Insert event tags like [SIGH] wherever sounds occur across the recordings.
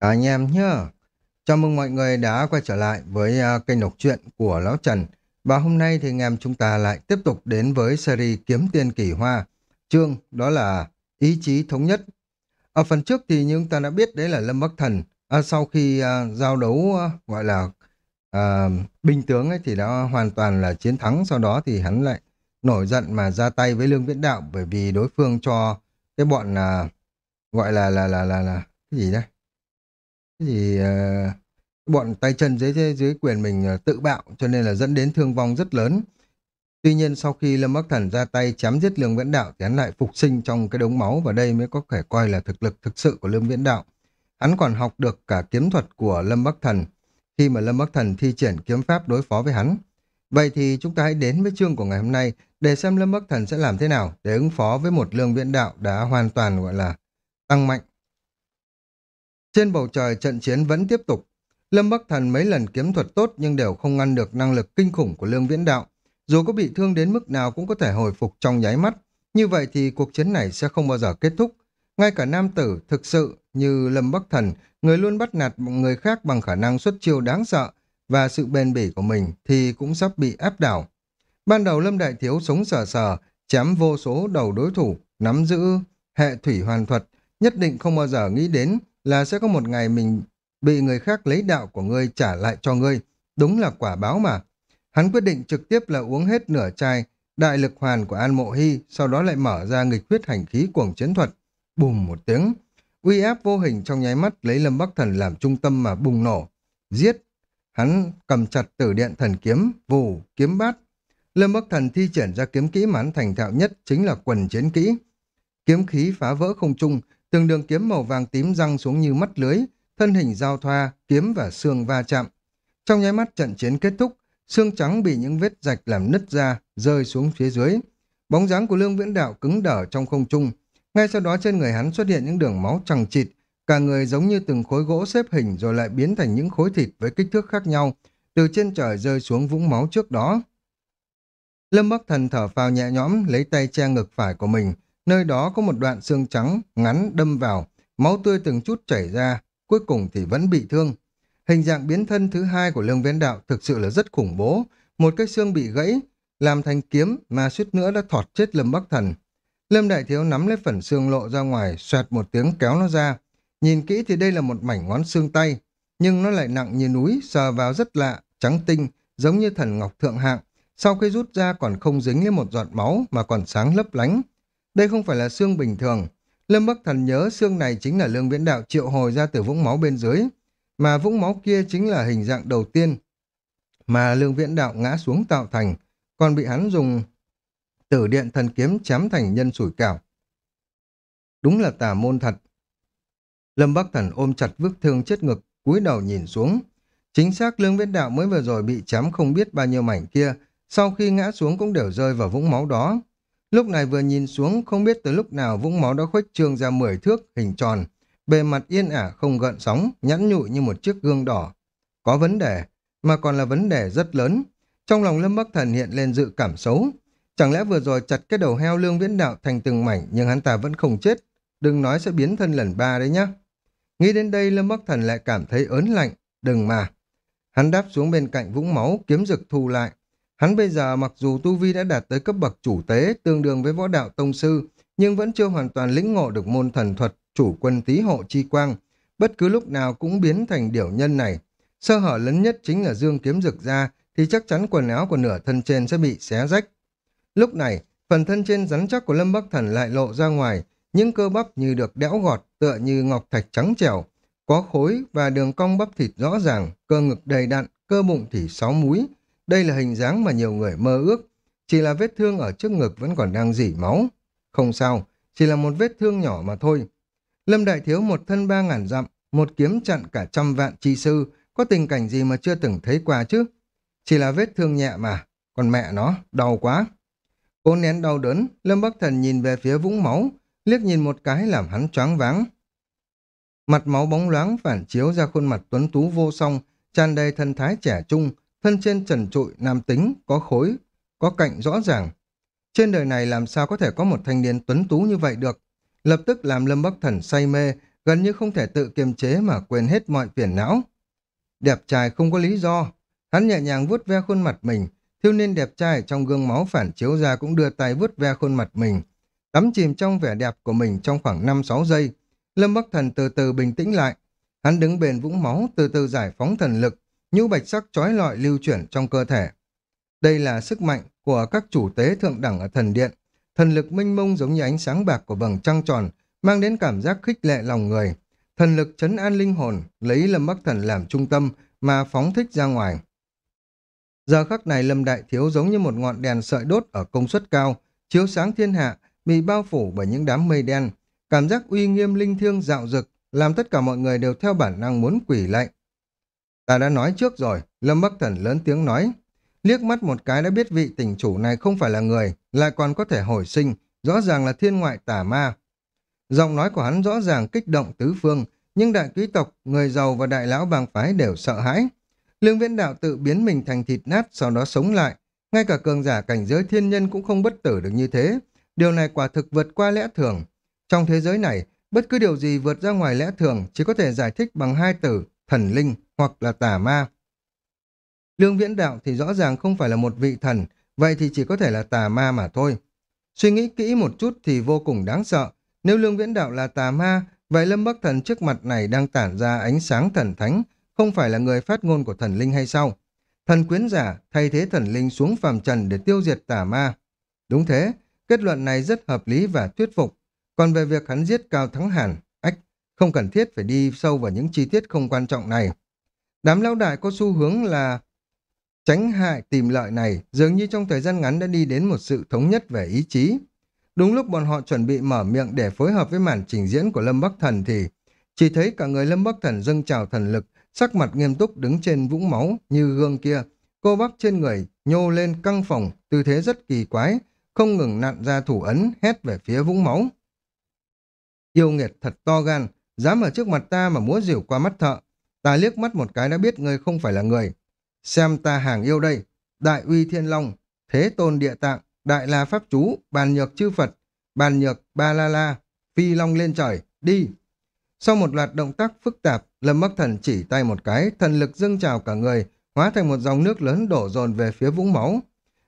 Cả anh em nhé. Chào mừng mọi người đã quay trở lại với uh, kênh đọc truyện của Lão Trần. Và hôm nay thì anh em chúng ta lại tiếp tục đến với series Kiếm Tiên Kỳ Hoa. Chương đó là Ý chí Thống Nhất. Ở phần trước thì như chúng ta đã biết đấy là Lâm Bắc Thần. À, sau khi uh, giao đấu uh, gọi là uh, binh tướng ấy thì đã hoàn toàn là chiến thắng. Sau đó thì hắn lại nổi giận mà ra tay với Lương Viễn Đạo bởi vì đối phương cho cái bọn uh, gọi là là là là là cái gì đây? Thì uh, bọn tay chân dưới dưới quyền mình uh, tự bạo cho nên là dẫn đến thương vong rất lớn. Tuy nhiên sau khi Lâm Bắc Thần ra tay chém giết Lương Viễn Đạo thì hắn lại phục sinh trong cái đống máu và đây mới có thể coi là thực lực thực sự của Lương Viễn Đạo. Hắn còn học được cả kiếm thuật của Lâm Bắc Thần khi mà Lâm Bắc Thần thi triển kiếm pháp đối phó với hắn. Vậy thì chúng ta hãy đến với chương của ngày hôm nay để xem Lâm Bắc Thần sẽ làm thế nào để ứng phó với một Lương Viễn Đạo đã hoàn toàn gọi là tăng mạnh trên bầu trời trận chiến vẫn tiếp tục. Lâm Bắc Thần mấy lần kiếm thuật tốt nhưng đều không ngăn được năng lực kinh khủng của Lương Viễn Đạo. Dù có bị thương đến mức nào cũng có thể hồi phục trong nháy mắt. Như vậy thì cuộc chiến này sẽ không bao giờ kết thúc. Ngay cả nam tử thực sự như Lâm Bắc Thần, người luôn bắt nạt người khác bằng khả năng xuất chiêu đáng sợ và sự bền bỉ của mình thì cũng sắp bị áp đảo. Ban đầu Lâm Đại Thiếu sống sờ sờ, chém vô số đầu đối thủ, nắm giữ hệ thủy hoàn thuật, nhất định không bao giờ nghĩ đến là sẽ có một ngày mình bị người khác lấy đạo của ngươi trả lại cho ngươi. Đúng là quả báo mà. Hắn quyết định trực tiếp là uống hết nửa chai đại lực hoàn của An Mộ Hy, sau đó lại mở ra nghịch huyết hành khí cuồng chiến thuật. Bùm một tiếng. Uy áp vô hình trong nháy mắt lấy Lâm Bắc Thần làm trung tâm mà bùng nổ. Giết. Hắn cầm chặt tử điện thần kiếm, vù, kiếm bát. Lâm Bắc Thần thi triển ra kiếm kỹ mà hắn thành thạo nhất chính là quần chiến kỹ. Kiếm khí phá vỡ không trung, Từng đường kiếm màu vàng tím răng xuống như mắt lưới, thân hình giao thoa, kiếm và xương va chạm. Trong nháy mắt trận chiến kết thúc, xương trắng bị những vết rạch làm nứt ra, rơi xuống phía dưới. Bóng dáng của Lương Viễn Đạo cứng đờ trong không trung. Ngay sau đó trên người hắn xuất hiện những đường máu chằng chịt, cả người giống như từng khối gỗ xếp hình rồi lại biến thành những khối thịt với kích thước khác nhau, từ trên trời rơi xuống vũng máu trước đó. Lâm Bắc Thần thở phào nhẹ nhõm, lấy tay che ngực phải của mình, Nơi đó có một đoạn xương trắng, ngắn đâm vào, máu tươi từng chút chảy ra, cuối cùng thì vẫn bị thương. Hình dạng biến thân thứ hai của lương viễn đạo thực sự là rất khủng bố. Một cái xương bị gãy, làm thành kiếm mà suýt nữa đã thọt chết Lâm Bắc Thần. Lâm Đại Thiếu nắm lấy phần xương lộ ra ngoài, xoẹt một tiếng kéo nó ra. Nhìn kỹ thì đây là một mảnh ngón xương tay, nhưng nó lại nặng như núi, sờ vào rất lạ, trắng tinh, giống như thần ngọc thượng hạng. Sau khi rút ra còn không dính lên một giọt máu mà còn sáng lấp lánh. Đây không phải là xương bình thường. Lâm Bắc Thần nhớ xương này chính là lương viễn đạo triệu hồi ra từ vũng máu bên dưới, mà vũng máu kia chính là hình dạng đầu tiên mà lương viễn đạo ngã xuống tạo thành, còn bị hắn dùng tử điện thần kiếm chém thành nhân sủi cảo. Đúng là tà môn thật. Lâm Bắc Thần ôm chặt vức thương chết ngực, cúi đầu nhìn xuống. Chính xác lương viễn đạo mới vừa rồi bị chém không biết bao nhiêu mảnh kia, sau khi ngã xuống cũng đều rơi vào vũng máu đó. Lúc này vừa nhìn xuống, không biết từ lúc nào vũng máu đã khuếch trương ra 10 thước, hình tròn. Bề mặt yên ả không gợn sóng, nhẵn nhụi như một chiếc gương đỏ. Có vấn đề, mà còn là vấn đề rất lớn. Trong lòng Lâm Bắc Thần hiện lên dự cảm xấu. Chẳng lẽ vừa rồi chặt cái đầu heo lương viễn đạo thành từng mảnh nhưng hắn ta vẫn không chết. Đừng nói sẽ biến thân lần ba đấy nhá. Nghĩ đến đây Lâm Bắc Thần lại cảm thấy ớn lạnh. Đừng mà. Hắn đáp xuống bên cạnh vũng máu, kiếm rực thu lại. Hắn bây giờ mặc dù Tu Vi đã đạt tới cấp bậc chủ tế, tương đương với võ đạo tông sư, nhưng vẫn chưa hoàn toàn lĩnh ngộ được môn thần thuật chủ quân tí hộ chi quang. Bất cứ lúc nào cũng biến thành điểu nhân này. Sơ hở lớn nhất chính là dương kiếm rực ra, thì chắc chắn quần áo của nửa thân trên sẽ bị xé rách. Lúc này, phần thân trên rắn chắc của Lâm Bắc Thần lại lộ ra ngoài, những cơ bắp như được đẽo gọt tựa như ngọc thạch trắng trẻo, có khối và đường cong bắp thịt rõ ràng, cơ ngực đầy đặn, cơ bụng thì sáu múi, đây là hình dáng mà nhiều người mơ ước. Chỉ là vết thương ở trước ngực vẫn còn đang dỉ máu. Không sao, chỉ là một vết thương nhỏ mà thôi. Lâm Đại Thiếu một thân ba ngàn dặm, một kiếm chặn cả trăm vạn chi sư, có tình cảnh gì mà chưa từng thấy qua chứ? Chỉ là vết thương nhẹ mà, còn mẹ nó, đau quá. Cố nén đau đớn, Lâm Bắc Thần nhìn về phía vũng máu, liếc nhìn một cái làm hắn choáng váng. Mặt máu bóng loáng phản chiếu ra khuôn mặt tuấn tú vô song, tràn đầy thân thái trẻ trung, thân trên trần trụi, nam tính, có khối, có cạnh rõ ràng. Trên đời này làm sao có thể có một thanh niên tuấn tú như vậy được? Lập tức làm Lâm Bắc Thần say mê, gần như không thể tự kiềm chế mà quên hết mọi phiền não. Đẹp trai không có lý do. Hắn nhẹ nhàng vuốt ve khuôn mặt mình, thiếu niên đẹp trai trong gương máu phản chiếu ra cũng đưa tay vuốt ve khuôn mặt mình. Tắm chìm trong vẻ đẹp của mình trong khoảng 5-6 giây, Lâm Bắc Thần từ từ bình tĩnh lại. Hắn đứng bền vũng máu, từ từ giải phóng thần lực, nhu bạch sắc trói lọi lưu chuyển trong cơ thể. Đây là sức mạnh của các chủ tế thượng đẳng ở thần điện. Thần lực minh mông giống như ánh sáng bạc của vầng trăng tròn, mang đến cảm giác khích lệ lòng người. Thần lực chấn an linh hồn, lấy Lâm Bắc Thần làm trung tâm mà phóng thích ra ngoài. Giờ khắc này Lâm Đại Thiếu giống như một ngọn đèn sợi đốt ở công suất cao, chiếu sáng thiên hạ, bị bao phủ bởi những đám mây đen. Cảm giác uy nghiêm linh thiêng dạo dực, làm tất cả mọi người đều theo bản năng muốn quỷ lạy. Ta đã nói trước rồi, Lâm Bắc Thần lớn tiếng nói. Liếc mắt một cái đã biết vị tỉnh chủ này không phải là người, lại còn có thể hồi sinh, rõ ràng là thiên ngoại tả ma. Giọng nói của hắn rõ ràng kích động tứ phương, nhưng đại quý tộc, người giàu và đại lão bang phái đều sợ hãi. Lương viễn đạo tự biến mình thành thịt nát, sau đó sống lại. Ngay cả cường giả cảnh giới thiên nhân cũng không bất tử được như thế. Điều này quả thực vượt qua lẽ thường. Trong thế giới này, bất cứ điều gì vượt ra ngoài lẽ thường chỉ có thể giải thích bằng hai từ, thần linh hoặc là tà ma. Lương viễn đạo thì rõ ràng không phải là một vị thần, vậy thì chỉ có thể là tà ma mà thôi. Suy nghĩ kỹ một chút thì vô cùng đáng sợ. Nếu lương viễn đạo là tà ma, vậy lâm bắc thần trước mặt này đang tản ra ánh sáng thần thánh, không phải là người phát ngôn của thần linh hay sao? Thần quyến giả thay thế thần linh xuống phàm trần để tiêu diệt tà ma. Đúng thế, kết luận này rất hợp lý và thuyết phục. Còn về việc hắn giết Cao Thắng Hàn, không cần thiết phải đi sâu vào những chi tiết không quan trọng này. Đám lão đại có xu hướng là tránh hại tìm lợi này, dường như trong thời gian ngắn đã đi đến một sự thống nhất về ý chí. Đúng lúc bọn họ chuẩn bị mở miệng để phối hợp với màn trình diễn của Lâm Bắc Thần thì chỉ thấy cả người Lâm Bắc Thần dâng trào thần lực, sắc mặt nghiêm túc đứng trên vũng máu như gương kia. Cô bắp trên người nhô lên căng phòng, tư thế rất kỳ quái, không ngừng nặn ra thủ ấn hét về phía vũng máu. Yêu nghiệt thật to gan, dám ở trước mặt ta mà múa rỉu qua mắt thợ. Ta liếc mắt một cái đã biết ngươi không phải là người. Xem ta hàng yêu đây, đại uy thiên long, thế tôn địa tạng, đại la pháp chú, bàn nhược chư Phật, bàn nhược ba la la, phi long lên trời, đi. Sau một loạt động tác phức tạp, Lâm Bắc Thần chỉ tay một cái, thần lực dâng trào cả người, hóa thành một dòng nước lớn đổ dồn về phía vũng máu.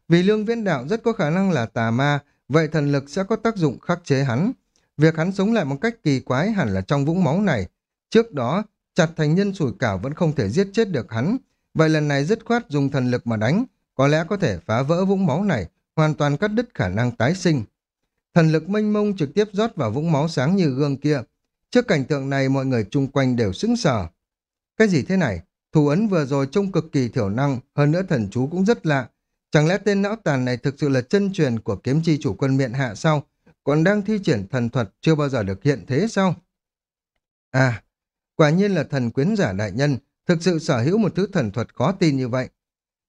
Vì lương viễn đạo rất có khả năng là tà ma, vậy thần lực sẽ có tác dụng khắc chế hắn. Việc hắn sống lại một cách kỳ quái hẳn là trong vũng máu này. Trước đó, chặt thành nhân sủi cảo vẫn không thể giết chết được hắn. Vậy lần này dứt khoát dùng thần lực mà đánh, có lẽ có thể phá vỡ vũng máu này, hoàn toàn cắt đứt khả năng tái sinh. Thần lực mênh mông trực tiếp rót vào vũng máu sáng như gương kia. Trước cảnh tượng này mọi người chung quanh đều sững sờ. Cái gì thế này? Thủ ấn vừa rồi trông cực kỳ thiểu năng, hơn nữa thần chú cũng rất lạ. Chẳng lẽ tên não tàn này thực sự là chân truyền của kiếm chi chủ quân miện hạ sao? Còn đang thi triển thần thuật chưa bao giờ được hiện thế sao? À, quả nhiên là thần quyến giả đại nhân, thực sự sở hữu một thứ thần thuật khó tin như vậy.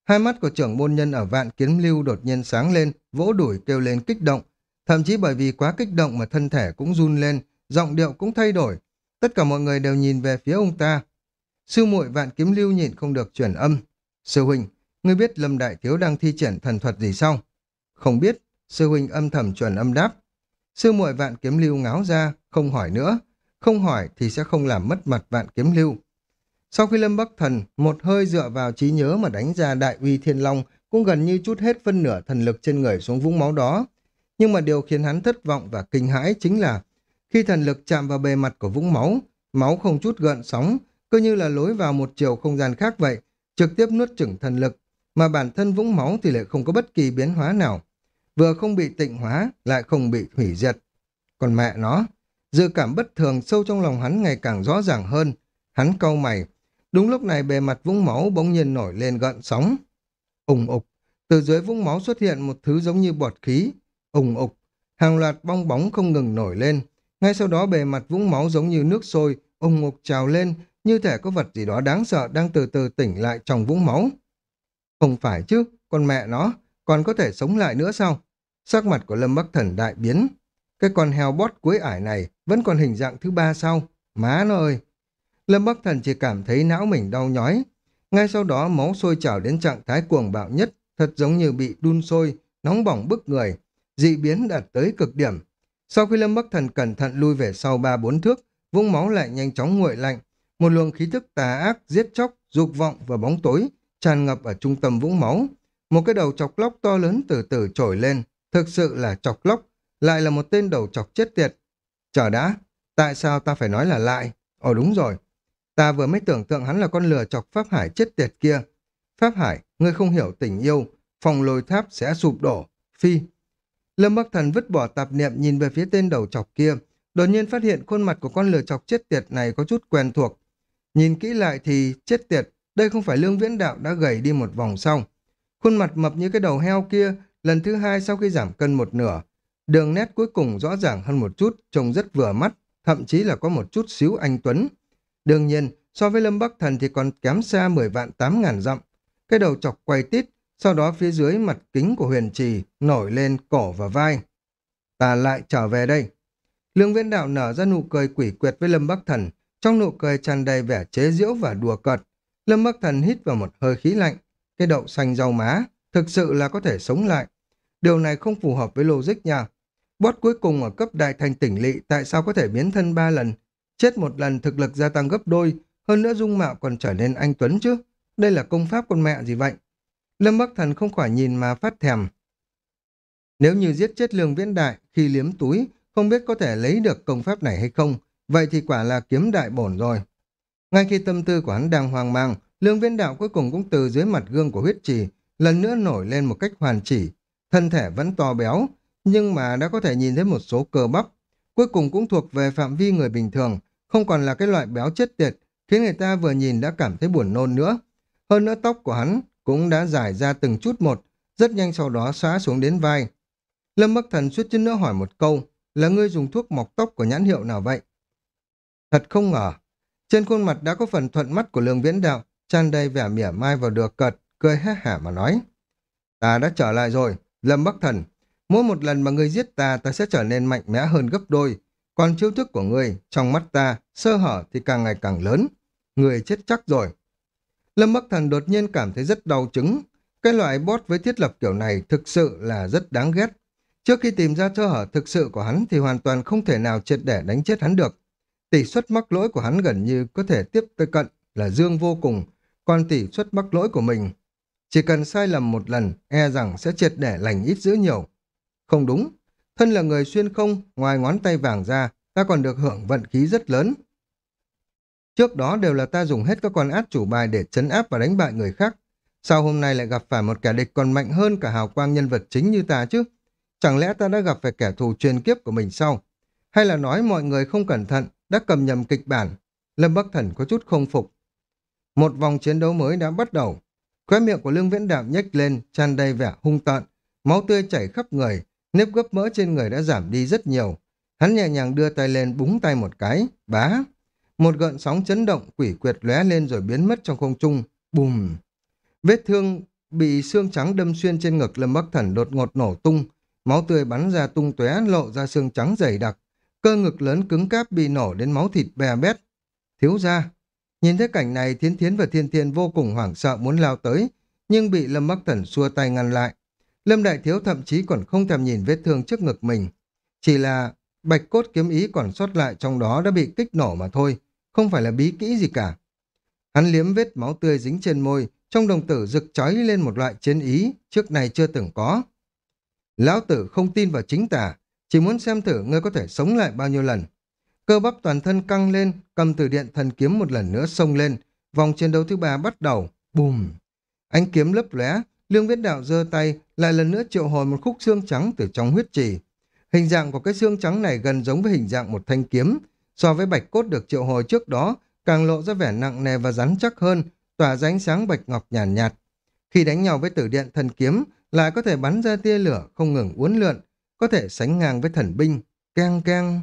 Hai mắt của trưởng môn nhân ở vạn kiếm lưu đột nhiên sáng lên, vỗ đuổi kêu lên kích động. Thậm chí bởi vì quá kích động mà thân thể cũng run lên, giọng điệu cũng thay đổi. Tất cả mọi người đều nhìn về phía ông ta. Sư muội vạn kiếm lưu nhịn không được chuyển âm. Sư huynh, ngươi biết Lâm Đại Thiếu đang thi triển thần thuật gì sao? Không biết, sư huynh âm thầm chuẩn âm đáp. Sư muội vạn kiếm lưu ngáo ra, không hỏi nữa. Không hỏi thì sẽ không làm mất mặt vạn kiếm lưu. Sau khi Lâm Bắc Thần một hơi dựa vào trí nhớ mà đánh ra đại uy thiên long cũng gần như chút hết phân nửa thần lực trên người xuống vũng máu đó. Nhưng mà điều khiến hắn thất vọng và kinh hãi chính là khi thần lực chạm vào bề mặt của vũng máu, máu không chút gợn sóng, cứ như là lối vào một chiều không gian khác vậy, trực tiếp nuốt chửng thần lực, mà bản thân vũng máu thì lại không có bất kỳ biến hóa nào. Vừa không bị tịnh hóa, lại không bị hủy diệt. Còn mẹ nó, dự cảm bất thường sâu trong lòng hắn ngày càng rõ ràng hơn. Hắn cau mày. Đúng lúc này bề mặt vũng máu bỗng nhiên nổi lên gợn sóng. Ùng ục, từ dưới vũng máu xuất hiện một thứ giống như bọt khí. Ùng ục, hàng loạt bong bóng không ngừng nổi lên, ngay sau đó bề mặt vũng máu giống như nước sôi, ùng ngục trào lên, như thể có vật gì đó đáng sợ đang từ từ tỉnh lại trong vũng máu. Không phải chứ, con mẹ nó, còn có thể sống lại nữa sao? Sắc mặt của Lâm Bắc Thần đại biến. Cái con heo bót cuối ải này vẫn còn hình dạng thứ ba sao? Má nó ơi! Lâm Bắc Thần chỉ cảm thấy não mình đau nhói. Ngay sau đó máu sôi trào đến trạng thái cuồng bạo nhất, thật giống như bị đun sôi, nóng bỏng bức người. Dị biến đạt tới cực điểm, sau khi Lâm Bắc Thần cẩn thận lui về sau ba bốn thước, vũng máu lại nhanh chóng nguội lạnh. Một luồng khí thức tà ác, giết chóc, dục vọng và bóng tối tràn ngập ở trung tâm vũng máu. Một cái đầu chọc lóc to lớn từ từ trồi lên, thực sự là chọc lóc, lại là một tên đầu chọc chết tiệt. Chờ đã, tại sao ta phải nói là lại? Ồ đúng rồi, ta vừa mới tưởng tượng hắn là con lừa chọc Pháp Hải chết tiệt kia. Pháp Hải, ngươi không hiểu tình yêu, phòng lôi tháp sẽ sụp đổ. Phi. Lâm Bắc Thần vứt bỏ tạp niệm nhìn về phía tên đầu chọc kia, đột nhiên phát hiện khuôn mặt của con lừa chọc chết tiệt này có chút quen thuộc. Nhìn kỹ lại thì chết tiệt, đây không phải lương viễn đạo đã gầy đi một vòng xong. Khuôn mặt mập như cái đầu heo kia, lần thứ hai sau khi giảm cân một nửa. Đường nét cuối cùng rõ ràng hơn một chút, trông rất vừa mắt, thậm chí là có một chút xíu anh Tuấn. Đương nhiên, so với Lâm Bắc Thần thì còn kém xa 10 vạn 8 ngàn dặm. Cái đầu chọc quay tít, sau đó phía dưới mặt kính của huyền trì nổi lên cổ và vai. Ta lại trở về đây. Lương Viễn Đạo nở ra nụ cười quỷ quyệt với Lâm Bắc Thần, trong nụ cười tràn đầy vẻ chế giễu và đùa cợt. Lâm Bắc Thần hít vào một hơi khí lạnh, thế đậu xanh rau má, thực sự là có thể sống lại. Điều này không phù hợp với logic nha. Bot cuối cùng ở cấp đại thành tỉnh lỵ tại sao có thể biến thân ba lần? Chết một lần thực lực gia tăng gấp đôi, hơn nữa dung mạo còn trở nên anh Tuấn chứ. Đây là công pháp con mẹ gì vậy? Lâm Bắc Thần không khỏi nhìn mà phát thèm. Nếu như giết chết lương viễn đại khi liếm túi, không biết có thể lấy được công pháp này hay không, vậy thì quả là kiếm đại bổn rồi. Ngay khi tâm tư của hắn đang hoang mang, lương Viên đạo cuối cùng cũng từ dưới mặt gương của huyết trì, lần nữa nổi lên một cách hoàn chỉ. Thân thể vẫn to béo, nhưng mà đã có thể nhìn thấy một số cơ bắp. Cuối cùng cũng thuộc về phạm vi người bình thường, không còn là cái loại béo chết tiệt, khiến người ta vừa nhìn đã cảm thấy buồn nôn nữa. Hơn nữa tóc của hắn cũng đã dài ra từng chút một, rất nhanh sau đó xóa xuống đến vai. Lâm Bắc Thần suýt chút nữa hỏi một câu, là ngươi dùng thuốc mọc tóc của nhãn hiệu nào vậy? Thật không ngờ, trên khuôn mặt đã có phần thuận mắt của lương viễn đạo, tràn đầy vẻ mỉa mai vào được cật cười hét hả mà nói. Ta đã trở lại rồi, Lâm Bắc Thần. Mỗi một lần mà ngươi giết ta, ta sẽ trở nên mạnh mẽ hơn gấp đôi. Còn chiêu thức của ngươi, trong mắt ta, sơ hở thì càng ngày càng lớn. Ngươi chết chắc rồi. Lâm Bắc Thần đột nhiên cảm thấy rất đau chứng. Cái loại bot với thiết lập kiểu này thực sự là rất đáng ghét. Trước khi tìm ra sơ hở thực sự của hắn thì hoàn toàn không thể nào triệt để đánh chết hắn được. Tỷ suất mắc lỗi của hắn gần như có thể tiếp tới cận là dương vô cùng, còn tỷ suất mắc lỗi của mình chỉ cần sai lầm một lần, e rằng sẽ triệt để lành ít dữ nhiều. Không đúng, thân là người xuyên không, ngoài ngón tay vàng ra, ta còn được hưởng vận khí rất lớn. Trước đó đều là ta dùng hết các con át chủ bài để chấn áp và đánh bại người khác. Sao hôm nay lại gặp phải một kẻ địch còn mạnh hơn cả hào quang nhân vật chính như ta chứ? Chẳng lẽ ta đã gặp phải kẻ thù truyền kiếp của mình sao? Hay là nói mọi người không cẩn thận, đã cầm nhầm kịch bản? Lâm Bắc Thần có chút không phục. Một vòng chiến đấu mới đã bắt đầu. Khóe miệng của Lương Viễn Đạo nhếch lên, tràn đầy vẻ hung tợn, máu tươi chảy khắp người, nếp gấp mỡ trên người đã giảm đi rất nhiều. Hắn nhẹ nhàng đưa tay lên búng tay một cái, bá. Một gợn sóng chấn động quỷ quyệt lóe lên rồi biến mất trong không trung, bùm. Vết thương bị xương trắng đâm xuyên trên ngực Lâm Bắc Thần đột ngột nổ tung, máu tươi bắn ra tung tóe lộ ra xương trắng dày đặc, cơ ngực lớn cứng cáp bị nổ đến máu thịt bè bét. Thiếu ra, Nhìn thấy cảnh này, Thiến Thiến và Thiên Thiên vô cùng hoảng sợ muốn lao tới, nhưng bị Lâm Bắc Thần xua tay ngăn lại. Lâm Đại Thiếu thậm chí còn không thèm nhìn vết thương trước ngực mình. Chỉ là bạch cốt kiếm ý còn sót lại trong đó đã bị kích nổ mà thôi, không phải là bí kỹ gì cả. Hắn liếm vết máu tươi dính trên môi, trong đồng tử rực chói lên một loại chiến ý, trước này chưa từng có. Lão tử không tin vào chính tả, chỉ muốn xem thử ngươi có thể sống lại bao nhiêu lần. Cơ bắp toàn thân căng lên, cầm từ điện thần kiếm một lần nữa xông lên. Vòng chiến đấu thứ ba bắt đầu. Bùm! Ánh kiếm lấp lóe, Lương Viễn Đạo giơ tay, lại lần nữa triệu hồi một khúc xương trắng từ trong huyết trì. Hình dạng của cái xương trắng này gần giống với hình dạng một thanh kiếm. So với bạch cốt được triệu hồi trước đó, càng lộ ra vẻ nặng nề và rắn chắc hơn, tỏa ra ánh sáng bạch ngọc nhàn nhạt, nhạt. Khi đánh nhau với tử điện thần kiếm, lại có thể bắn ra tia lửa không ngừng uốn lượn, có thể sánh ngang với thần binh. Keng keng.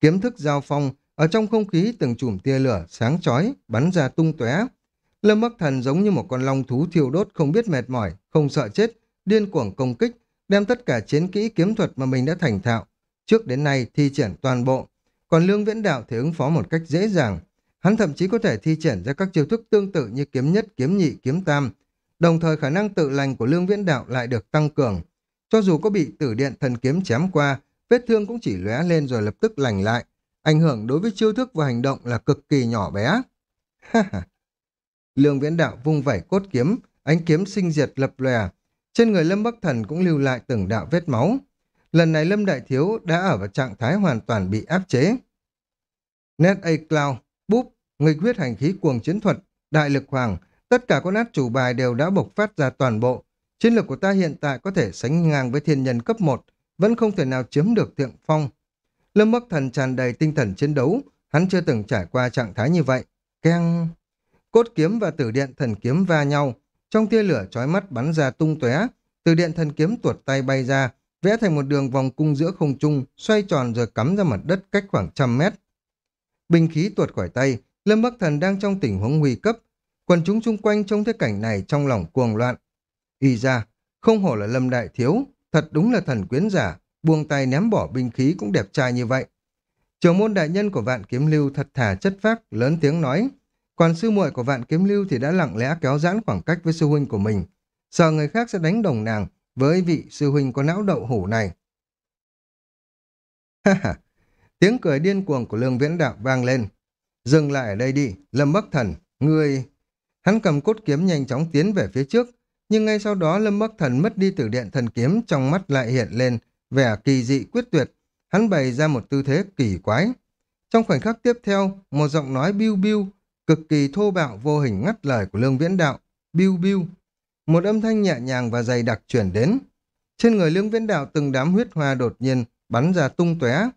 Kiếm thức giao phong, ở trong không khí từng chùm tia lửa sáng chói bắn ra tung tóe. Lâm Bắc Thần giống như một con long thú thiêu đốt không biết mệt mỏi, không sợ chết, điên cuồng công kích, đem tất cả chiến kỹ kiếm thuật mà mình đã thành thạo. Trước đến nay thi triển toàn bộ, còn Lương Viễn Đạo thì ứng phó một cách dễ dàng. Hắn thậm chí có thể thi triển ra các chiêu thức tương tự như kiếm nhất, kiếm nhị, kiếm tam. Đồng thời khả năng tự lành của Lương Viễn Đạo lại được tăng cường. Cho dù có bị tử điện thần kiếm chém qua, vết thương cũng chỉ lóe lên rồi lập tức lành lại. ảnh hưởng đối với chiêu thức và hành động là cực kỳ nhỏ bé. Lương Viễn Đạo vung vẩy cốt kiếm, ánh kiếm sinh diệt lập lòe. Trên người Lâm Bắc Thần cũng lưu lại từng đạo vết máu. Lần này Lâm Đại Thiếu đã ở vào trạng thái hoàn toàn bị áp chế. Net A Cloud, búp, nghịch huyết hành khí cuồng chiến thuật, đại lực hoàng, tất cả con át chủ bài đều đã bộc phát ra toàn bộ. Chiến lược của ta hiện tại có thể sánh ngang với thiên nhân cấp 1, vẫn không thể nào chiếm được thượng phong. Lâm Bắc Thần tràn đầy tinh thần chiến đấu, hắn chưa từng trải qua trạng thái như vậy. Keng... Cốt kiếm và tử điện thần kiếm va nhau, trong tia lửa chói mắt bắn ra tung tóe, tử điện thần kiếm tuột tay bay ra, vẽ thành một đường vòng cung giữa không trung, xoay tròn rồi cắm ra mặt đất cách khoảng trăm mét. Bình khí tuột khỏi tay, Lâm Bắc Thần đang trong tình huống nguy cấp. Quần chúng xung quanh trong thế cảnh này trong lòng cuồng loạn. Y ra, không hổ là Lâm Đại Thiếu, thật đúng là thần quyến giả, buông tay ném bỏ binh khí cũng đẹp trai như vậy. Trưởng môn đại nhân của vạn kiếm lưu thật thà chất phác, lớn tiếng nói. Còn sư muội của vạn kiếm lưu thì đã lặng lẽ kéo giãn khoảng cách với sư huynh của mình. Sợ người khác sẽ đánh đồng nàng với vị sư huynh có não đậu hủ này. [LAUGHS] Ha ha, tiếng cười điên cuồng của lương viễn đạo vang lên. Dừng lại ở đây đi, Lâm Bắc Thần, ngươi... Hắn cầm cốt kiếm nhanh chóng tiến về phía trước, nhưng ngay sau đó Lâm Bắc Thần mất đi tử điện thần kiếm trong mắt lại hiện lên vẻ kỳ dị quyết tuyệt. Hắn bày ra một tư thế kỳ quái. Trong khoảnh khắc tiếp theo, một giọng nói biu biu, cực kỳ thô bạo vô hình ngắt lời của Lương Viễn Đạo. Biu biu. Một âm thanh nhẹ nhàng và dày đặc chuyển đến. Trên người Lương Viễn Đạo từng đám huyết hoa đột nhiên bắn ra tung tóe.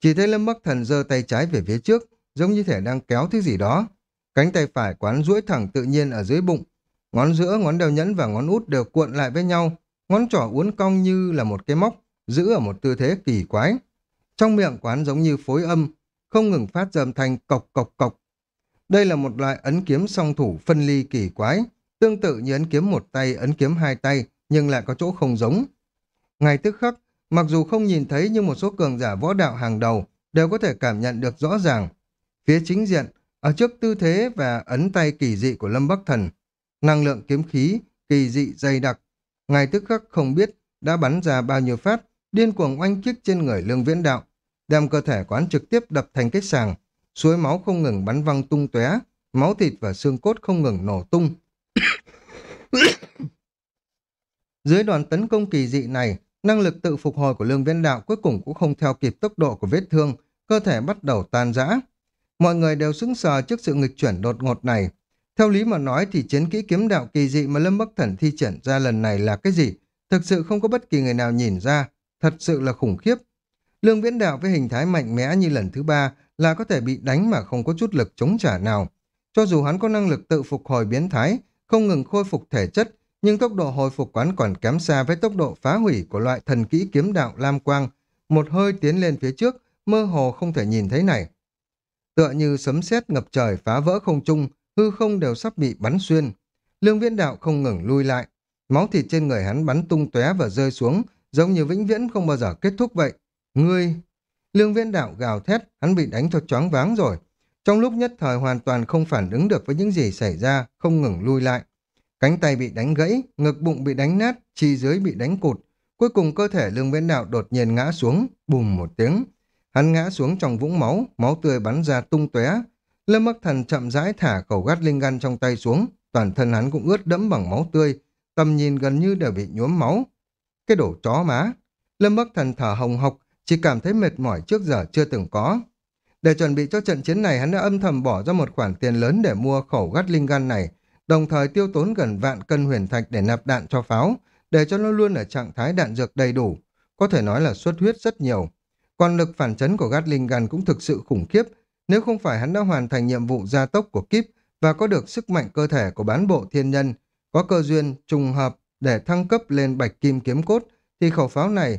Chỉ thấy Lâm Bắc Thần giơ tay trái về phía trước, giống như thể đang kéo thứ gì đó. Cánh tay phải quán duỗi thẳng tự nhiên ở dưới bụng. Ngón giữa, ngón đeo nhẫn và ngón út đều cuộn lại với nhau. Ngón trỏ uốn cong như là một cái móc, giữ ở một tư thế kỳ quái. Trong miệng quán giống như phối âm, không ngừng phát dầm thành cộc cộc cộc. Đây là một loại ấn kiếm song thủ phân ly kỳ quái, tương tự như ấn kiếm một tay, ấn kiếm hai tay, nhưng lại có chỗ không giống. Ngay tức khắc, mặc dù không nhìn thấy nhưng một số cường giả võ đạo hàng đầu đều có thể cảm nhận được rõ ràng. Phía chính diện, ở trước tư thế và ấn tay kỳ dị của Lâm Bắc Thần, năng lượng kiếm khí, kỳ dị dày đặc, ngài tức khắc không biết đã bắn ra bao nhiêu phát, điên cuồng oanh kích trên người lương viễn đạo, đem cơ thể quán trực tiếp đập thành cái sàng, suối máu không ngừng bắn văng tung tóe, máu thịt và xương cốt không ngừng nổ tung. [COUGHS] Dưới đoàn tấn công kỳ dị này, năng lực tự phục hồi của lương viễn đạo cuối cùng cũng không theo kịp tốc độ của vết thương, cơ thể bắt đầu tan rã. Mọi người đều sững sờ trước sự nghịch chuyển đột ngột này. Theo lý mà nói thì chiến kỹ kiếm đạo kỳ dị mà Lâm Bắc Thần thi triển ra lần này là cái gì? Thực sự không có bất kỳ người nào nhìn ra, thật sự là khủng khiếp. Lương viễn đạo với hình thái mạnh mẽ như lần thứ ba là có thể bị đánh mà không có chút lực chống trả nào. Cho dù hắn có năng lực tự phục hồi biến thái, không ngừng khôi phục thể chất, nhưng tốc độ hồi phục quán còn kém xa với tốc độ phá hủy của loại thần kỹ kiếm đạo Lam Quang. Một hơi tiến lên phía trước, mơ hồ không thể nhìn thấy này. Tựa như sấm sét ngập trời phá vỡ không trung, hư không đều sắp bị bắn xuyên. Lương viễn đạo không ngừng lui lại. Máu thịt trên người hắn bắn tung tóe và rơi xuống, giống như vĩnh viễn không bao giờ kết thúc vậy. Ngươi... Lương viễn đạo gào thét, hắn bị đánh cho choáng váng rồi. Trong lúc nhất thời hoàn toàn không phản ứng được với những gì xảy ra, không ngừng lui lại. Cánh tay bị đánh gãy, ngực bụng bị đánh nát, chi dưới bị đánh cụt. Cuối cùng cơ thể lương viễn đạo đột nhiên ngã xuống, bùm một tiếng. Hắn ngã xuống trong vũng máu, máu tươi bắn ra tung tóe. Lâm Bắc Thần chậm rãi thả khẩu gắt linh gan trong tay xuống, toàn thân hắn cũng ướt đẫm bằng máu tươi, tầm nhìn gần như đều bị nhuốm máu. Cái đổ chó má. Lâm Bắc Thần thở hồng hộc, chỉ cảm thấy mệt mỏi trước giờ chưa từng có. Để chuẩn bị cho trận chiến này, hắn đã âm thầm bỏ ra một khoản tiền lớn để mua khẩu gắt linh gan này, đồng thời tiêu tốn gần vạn cân huyền thạch để nạp đạn cho pháo, để cho nó luôn ở trạng thái đạn dược đầy đủ. Có thể nói là xuất huyết rất nhiều. Còn lực phản chấn của Gatling Gun cũng thực sự khủng khiếp. Nếu không phải hắn đã hoàn thành nhiệm vụ gia tốc của Kíp và có được sức mạnh cơ thể của bán bộ thiên nhân, có cơ duyên, trùng hợp để thăng cấp lên bạch kim kiếm cốt, thì khẩu pháo này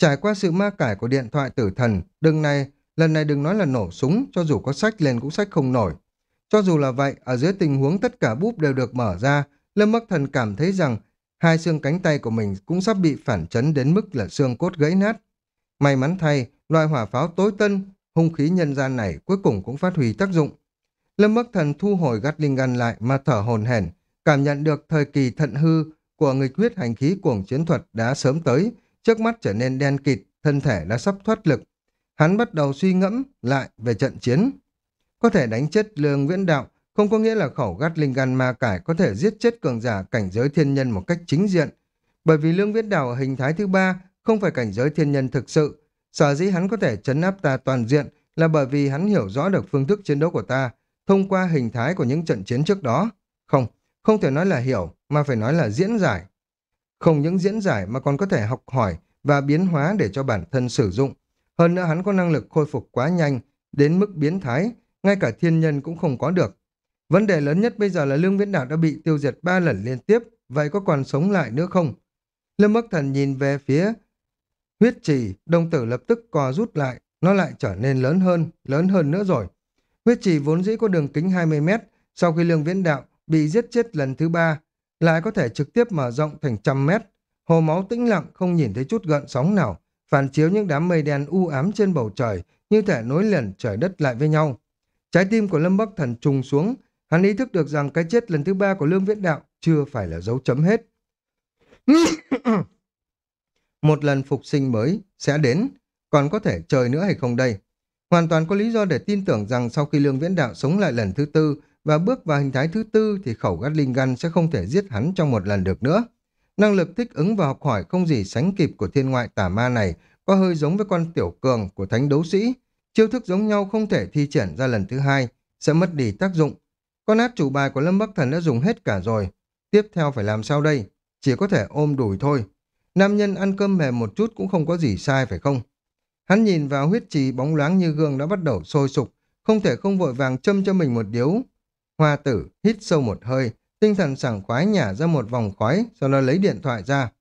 trải qua sự ma cải của điện thoại tử thần, đừng này, lần này đừng nói là nổ súng, cho dù có sách lên cũng sách không nổi. Cho dù là vậy, ở dưới tình huống tất cả búp đều được mở ra, Lâm Bắc Thần cảm thấy rằng hai xương cánh tay của mình cũng sắp bị phản chấn đến mức là xương cốt gãy nát. May mắn thay, loại hỏa pháo tối tân, hung khí nhân gian này cuối cùng cũng phát huy tác dụng. Lâm Bắc Thần thu hồi gắt linh gan lại mà thở hồn hển, cảm nhận được thời kỳ thận hư của người quyết hành khí cuồng chiến thuật đã sớm tới, trước mắt trở nên đen kịt, thân thể đã sắp thoát lực. Hắn bắt đầu suy ngẫm lại về trận chiến. Có thể đánh chết lương viễn đạo, không có nghĩa là khẩu gắt linh gan ma cải có thể giết chết cường giả cảnh giới thiên nhân một cách chính diện. Bởi vì lương viễn đạo ở hình thái thứ ba không phải cảnh giới thiên nhân thực sự. Sở dĩ hắn có thể chấn áp ta toàn diện là bởi vì hắn hiểu rõ được phương thức chiến đấu của ta thông qua hình thái của những trận chiến trước đó. Không, không thể nói là hiểu, mà phải nói là diễn giải. Không những diễn giải mà còn có thể học hỏi và biến hóa để cho bản thân sử dụng. Hơn nữa hắn có năng lực khôi phục quá nhanh, đến mức biến thái, ngay cả thiên nhân cũng không có được. Vấn đề lớn nhất bây giờ là Lương Viễn Đạo đã bị tiêu diệt ba lần liên tiếp, vậy có còn sống lại nữa không? Lâm Bắc Thần nhìn về phía huyết trì, đồng tử lập tức co rút lại, nó lại trở nên lớn hơn, lớn hơn nữa rồi. Huyết trì vốn dĩ có đường kính 20 mét, sau khi Lương Viễn Đạo bị giết chết lần thứ ba, lại có thể trực tiếp mở rộng thành trăm mét. Hồ máu tĩnh lặng không nhìn thấy chút gợn sóng nào, phản chiếu những đám mây đen u ám trên bầu trời, như thể nối liền trời đất lại với nhau. Trái tim của Lâm Bắc Thần trùng xuống, hắn ý thức được rằng cái chết lần thứ ba của Lương Viễn Đạo chưa phải là dấu chấm hết. Một lần phục sinh mới sẽ đến, còn có thể chơi nữa hay không đây? Hoàn toàn có lý do để tin tưởng rằng sau khi Lương Viễn Đạo sống lại lần thứ tư và bước vào hình thái thứ tư thì khẩu gắt linh gan sẽ không thể giết hắn trong một lần được nữa. Năng lực thích ứng và học hỏi không gì sánh kịp của thiên ngoại tả ma này có hơi giống với con tiểu cường của thánh đấu sĩ. Chiêu thức giống nhau không thể thi triển ra lần thứ hai, sẽ mất đi tác dụng. Con át chủ bài của Lâm Bắc Thần đã dùng hết cả rồi. Tiếp theo phải làm sao đây? Chỉ có thể ôm đùi thôi. Nam nhân ăn cơm mềm một chút cũng không có gì sai phải không? Hắn nhìn vào huyết trì bóng loáng như gương đã bắt đầu sôi sục, không thể không vội vàng châm cho mình một điếu. Hoa tử hít sâu một hơi, tinh thần sảng khoái nhả ra một vòng khói, sau đó lấy điện thoại ra.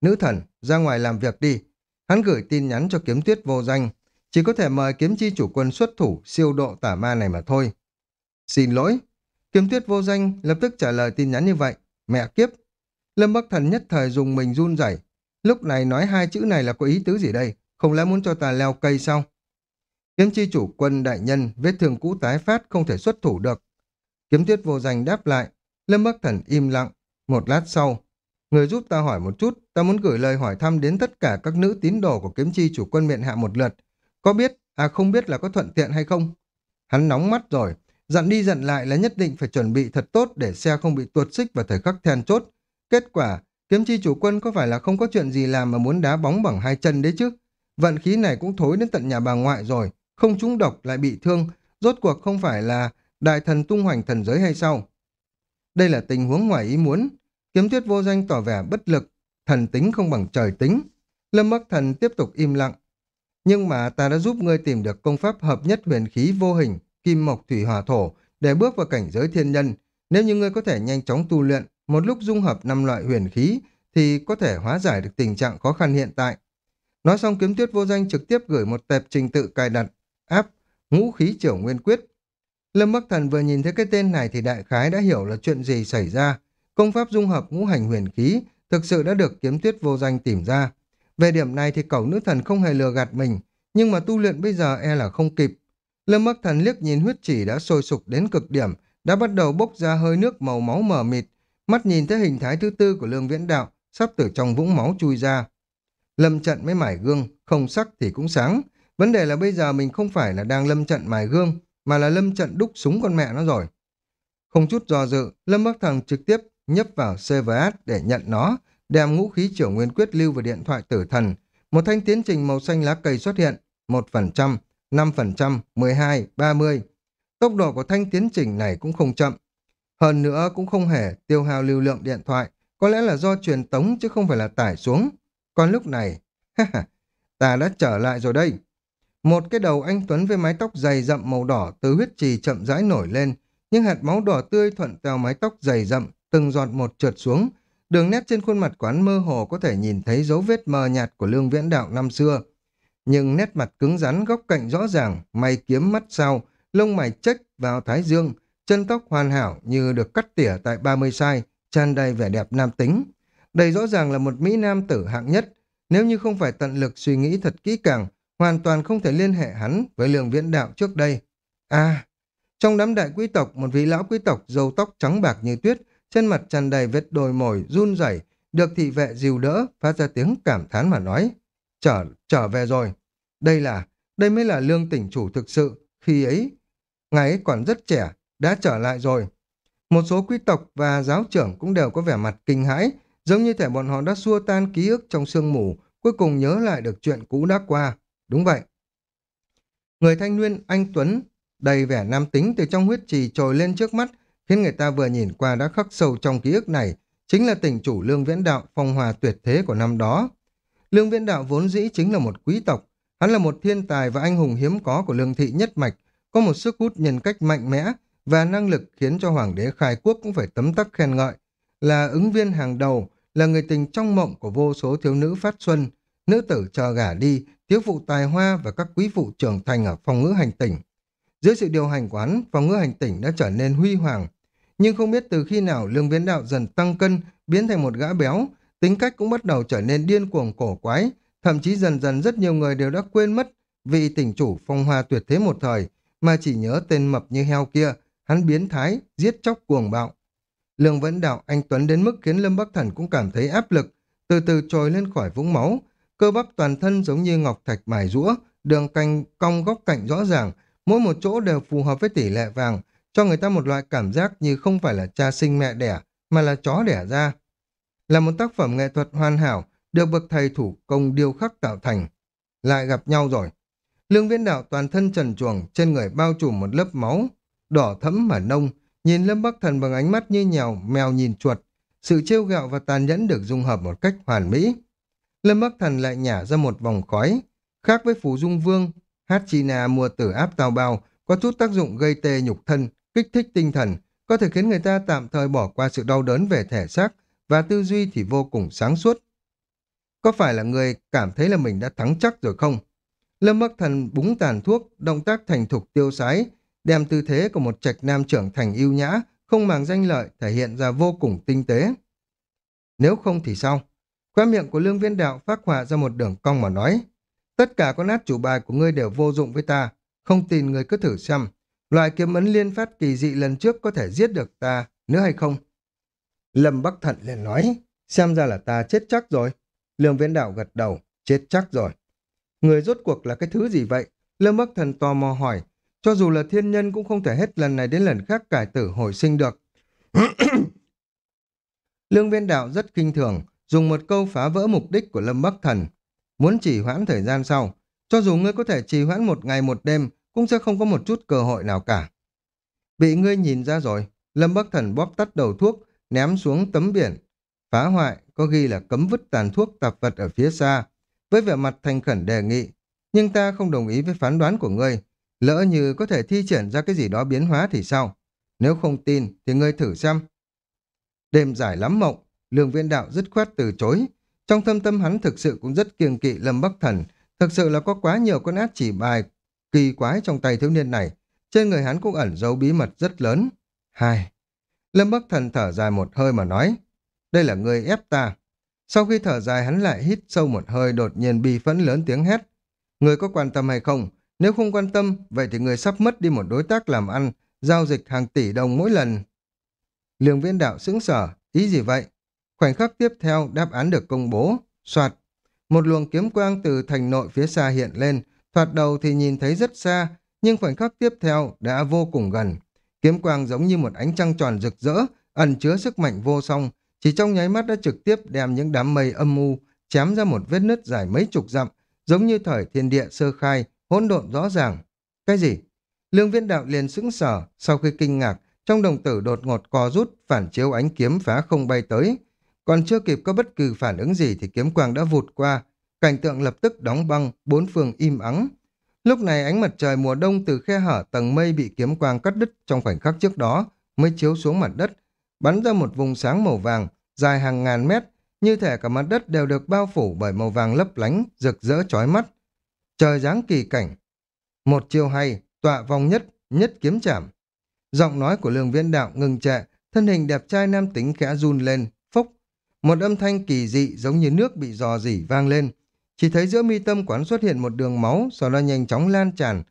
Nữ thần, ra ngoài làm việc đi. Hắn gửi tin nhắn cho kiếm tuyết vô danh, chỉ có thể mời kiếm chi chủ quân xuất thủ siêu độ tả ma này mà thôi. Xin lỗi. Kiếm tuyết vô danh lập tức trả lời tin nhắn như vậy. Mẹ kiếp. Lâm Bắc Thần nhất thời dùng mình run rẩy. Lúc này nói hai chữ này là có ý tứ gì đây? Không lẽ muốn cho ta leo cây sao? Kiếm chi chủ quân đại nhân, vết thương cũ tái phát không thể xuất thủ được. Kiếm tuyết vô danh đáp lại. Lâm Bắc Thần im lặng. Một lát sau, người giúp ta hỏi một chút, ta muốn gửi lời hỏi thăm đến tất cả các nữ tín đồ của kiếm chi chủ quân miệng hạ một lượt. Có biết, à không biết là có thuận tiện hay không? Hắn nóng mắt rồi, dặn đi dặn lại là nhất định phải chuẩn bị thật tốt để xe không bị tuột xích vào thời khắc then chốt. Kết quả, kiếm chi chủ quân có phải là không có chuyện gì làm mà muốn đá bóng bằng hai chân đấy chứ? Vận khí này cũng thối đến tận nhà bà ngoại rồi, không trúng độc lại bị thương, rốt cuộc không phải là đại thần tung hoành thần giới hay sao? Đây là tình huống ngoài ý muốn, kiếm tuyết vô danh tỏ vẻ bất lực, thần tính không bằng trời tính. Lâm Bắc Thần tiếp tục im lặng. Nhưng mà ta đã giúp ngươi tìm được công pháp hợp nhất huyền khí vô hình, kim mộc thủy hỏa thổ, để bước vào cảnh giới thiên nhân. Nếu như ngươi có thể nhanh chóng tu luyện, một lúc dung hợp năm loại huyền khí, thì có thể hóa giải được tình trạng khó khăn hiện tại. Nói xong kiếm tuyết vô danh trực tiếp gửi một tệp trình tự cài đặt, áp, ngũ khí triều nguyên quyết. Lâm Bắc Thần vừa nhìn thấy cái tên này thì đại khái đã hiểu là chuyện gì xảy ra. Công pháp dung hợp ngũ hành huyền khí thực sự đã được kiếm tuyết vô danh tìm ra. Về điểm này thì cẩu nữ thần không hề lừa gạt mình, nhưng mà tu luyện bây giờ e là không kịp. Lâm Bắc Thần liếc nhìn huyết chỉ đã sôi sục đến cực điểm, đã bắt đầu bốc ra hơi nước màu máu mờ mịt, mắt nhìn thấy hình thái thứ tư của lương viễn đạo, sắp từ trong vũng máu chui ra. Lâm trận mới mải gương, không sắc thì cũng sáng. Vấn đề là bây giờ mình không phải là đang lâm trận mài gương, mà là lâm trận đúc súng con mẹ nó rồi. Không chút do dự, Lâm Bắc Thần trực tiếp nhấp vào CVS để nhận nó, đem ngũ khí trưởng nguyên quyết lưu vào điện thoại tử thần. Một thanh tiến trình màu xanh lá cây xuất hiện, 1%, 5%, 12, 30. Tốc độ của thanh tiến trình này cũng không chậm. Hơn nữa cũng không hề tiêu hao lưu lượng điện thoại, có lẽ là do truyền tống chứ không phải là tải xuống. Còn lúc này, ta đã trở lại rồi đây. Một cái đầu anh Tuấn với mái tóc dày rậm màu đỏ từ huyết trì chậm rãi nổi lên, nhưng hạt máu đỏ tươi thuận theo mái tóc dày rậm, từng giọt một trượt xuống. Đường nét trên khuôn mặt quán mơ hồ có thể nhìn thấy dấu vết mờ nhạt của lương viễn đạo năm xưa. Nhưng nét mặt cứng rắn góc cạnh rõ ràng, mày kiếm mắt sao, lông mày chếch vào thái dương, chân tóc hoàn hảo như được cắt tỉa tại 30 sai, tràn đầy vẻ đẹp nam tính. Đây rõ ràng là một Mỹ Nam tử hạng nhất, nếu như không phải tận lực suy nghĩ thật kỹ càng, hoàn toàn không thể liên hệ hắn với lương viễn đạo trước đây. À, trong đám đại quý tộc, một vị lão quý tộc râu tóc trắng bạc như tuyết, chân mặt tràn đầy vết đồi mồi, run rẩy, được thị vệ dìu đỡ, phát ra tiếng cảm thán mà nói. Trở, trở về rồi. Đây là, đây mới là lương tỉnh chủ thực sự, khi ấy, ngài ấy còn rất trẻ, đã trở lại rồi. Một số quý tộc và giáo trưởng cũng đều có vẻ mặt kinh hãi, giống như thể bọn họ đã xua tan ký ức trong sương mù, cuối cùng nhớ lại được chuyện cũ đã qua. Đúng vậy. Người thanh niên anh Tuấn đầy vẻ nam tính từ trong huyết trì trồi lên trước mắt, khiến người ta vừa nhìn qua đã khắc sâu trong ký ức này, chính là tỉnh chủ Lương Viễn Đạo phong hòa tuyệt thế của năm đó. Lương Viễn Đạo vốn dĩ chính là một quý tộc, hắn là một thiên tài và anh hùng hiếm có của Lương Thị nhất mạch, có một sức hút nhân cách mạnh mẽ và năng lực khiến cho Hoàng đế khai quốc cũng phải tấm tắc khen ngợi, là ứng viên hàng đầu, là người tình trong mộng của vô số thiếu nữ phát xuân, nữ tử chờ gả đi, thiếu phụ tài hoa và các quý phụ trưởng thành ở phòng ngữ hành tỉnh. Dưới sự điều hành quán, phòng ngữ hành tỉnh đã trở nên huy hoàng. Nhưng không biết từ khi nào lương biến đạo dần tăng cân, biến thành một gã béo, tính cách cũng bắt đầu trở nên điên cuồng cổ quái, thậm chí dần dần rất nhiều người đều đã quên mất vị tỉnh chủ phong hoa tuyệt thế một thời, mà chỉ nhớ tên mập như heo kia, hắn biến thái, giết chóc cuồng bạo. Lương vẫn đạo anh Tuấn đến mức khiến Lâm Bắc Thần cũng cảm thấy áp lực, từ từ trồi lên khỏi vũng máu, cơ bắp toàn thân giống như ngọc thạch mài rũa, đường canh cong góc cạnh rõ ràng, mỗi một chỗ đều phù hợp với tỷ lệ vàng, cho người ta một loại cảm giác như không phải là cha sinh mẹ đẻ, mà là chó đẻ ra. Là một tác phẩm nghệ thuật hoàn hảo, được bậc thầy thủ công điêu khắc tạo thành. Lại gặp nhau rồi. Lương viên đạo toàn thân trần chuồng, trên người bao trùm một lớp máu, đỏ thẫm mà nông, nhìn Lâm Bắc Thần bằng ánh mắt như nhèo, mèo nhìn chuột. Sự trêu gạo và tàn nhẫn được dung hợp một cách hoàn mỹ. Lâm Bắc Thần lại nhả ra một vòng khói. Khác với Phù Dung Vương, Hachina mua tử áp tào bao, có chút tác dụng gây tê nhục thân, kích thích tinh thần, có thể khiến người ta tạm thời bỏ qua sự đau đớn về thể xác và tư duy thì vô cùng sáng suốt. Có phải là người cảm thấy là mình đã thắng chắc rồi không? Lâm Bắc Thần búng tàn thuốc, động tác thành thục tiêu sái, đem tư thế của một trạch nam trưởng thành yêu nhã, không màng danh lợi, thể hiện ra vô cùng tinh tế. Nếu không thì sao? Khoa miệng của lương viên đạo phát họa ra một đường cong mà nói, tất cả con nát chủ bài của ngươi đều vô dụng với ta, không tin ngươi cứ thử xem, loại kiếm ấn liên phát kỳ dị lần trước có thể giết được ta nữa hay không? Lâm Bắc Thận liền nói, xem ra là ta chết chắc rồi. Lương viên đạo gật đầu, chết chắc rồi. Người rốt cuộc là cái thứ gì vậy? Lâm Bắc Thần tò mò hỏi, cho dù là thiên nhân cũng không thể hết lần này đến lần khác cải tử hồi sinh được. [CLEARS THROAT] Lương viên đạo rất kinh thường, dùng một câu phá vỡ mục đích của Lâm Bắc Thần. Muốn trì hoãn thời gian sau, cho dù ngươi có thể trì hoãn một ngày một đêm, cũng sẽ không có một chút cơ hội nào cả. Bị ngươi nhìn ra rồi, Lâm Bắc Thần bóp tắt đầu thuốc, ném xuống tấm biển. Phá hoại, có ghi là cấm vứt tàn thuốc tạp vật ở phía xa, với vẻ mặt thành khẩn đề nghị. Nhưng ta không đồng ý với phán đoán của ngươi, lỡ như có thể thi triển ra cái gì đó biến hóa thì sao? Nếu không tin, thì ngươi thử xem. Đêm dài lắm mộng, Lương viên đạo dứt khoát từ chối. Trong thâm tâm hắn thực sự cũng rất kiêng kỵ Lâm Bắc Thần. Thực sự là có quá nhiều con át chỉ bài kỳ quái trong tay thiếu niên này. Trên người hắn cũng ẩn giấu bí mật rất lớn. Hai. Lâm Bắc Thần thở dài một hơi mà nói. Đây là người ép ta. Sau khi thở dài hắn lại hít sâu một hơi đột nhiên bi phẫn lớn tiếng hét. Người có quan tâm hay không? Nếu không quan tâm, vậy thì người sắp mất đi một đối tác làm ăn, giao dịch hàng tỷ đồng mỗi lần. Lương viên đạo sững sở, ý gì vậy? Khoảnh khắc tiếp theo, đáp án được công bố. Soạt, một luồng kiếm quang từ thành nội phía xa hiện lên, thoạt đầu thì nhìn thấy rất xa, nhưng khoảnh khắc tiếp theo đã vô cùng gần. Kiếm quang giống như một ánh trăng tròn rực rỡ, ẩn chứa sức mạnh vô song, chỉ trong nháy mắt đã trực tiếp đem những đám mây âm u chém ra một vết nứt dài mấy chục dặm, giống như thời thiên địa sơ khai, hỗn độn rõ ràng. Cái gì? Lương viên đạo liền sững sờ, sau khi kinh ngạc, trong đồng tử đột ngột co rút, phản chiếu ánh kiếm phá không bay tới, còn chưa kịp có bất cứ phản ứng gì thì kiếm quang đã vụt qua. Cảnh tượng lập tức đóng băng, bốn phương im ắng. Lúc này ánh mặt trời mùa đông từ khe hở tầng mây bị kiếm quang cắt đứt trong khoảnh khắc trước đó mới chiếu xuống mặt đất, bắn ra một vùng sáng màu vàng, dài hàng ngàn mét, như thể cả mặt đất đều được bao phủ bởi màu vàng lấp lánh, rực rỡ chói mắt. Trời dáng kỳ cảnh. Một chiêu hay, tọa vòng nhất, nhất kiếm chạm. Giọng nói của lương viên đạo ngừng trệ, thân hình đẹp trai nam tính khẽ run lên, một âm thanh kỳ dị giống như nước bị dò dỉ vang lên. Chỉ thấy giữa mi tâm quán xuất hiện một đường máu, sau đó nhanh chóng lan tràn.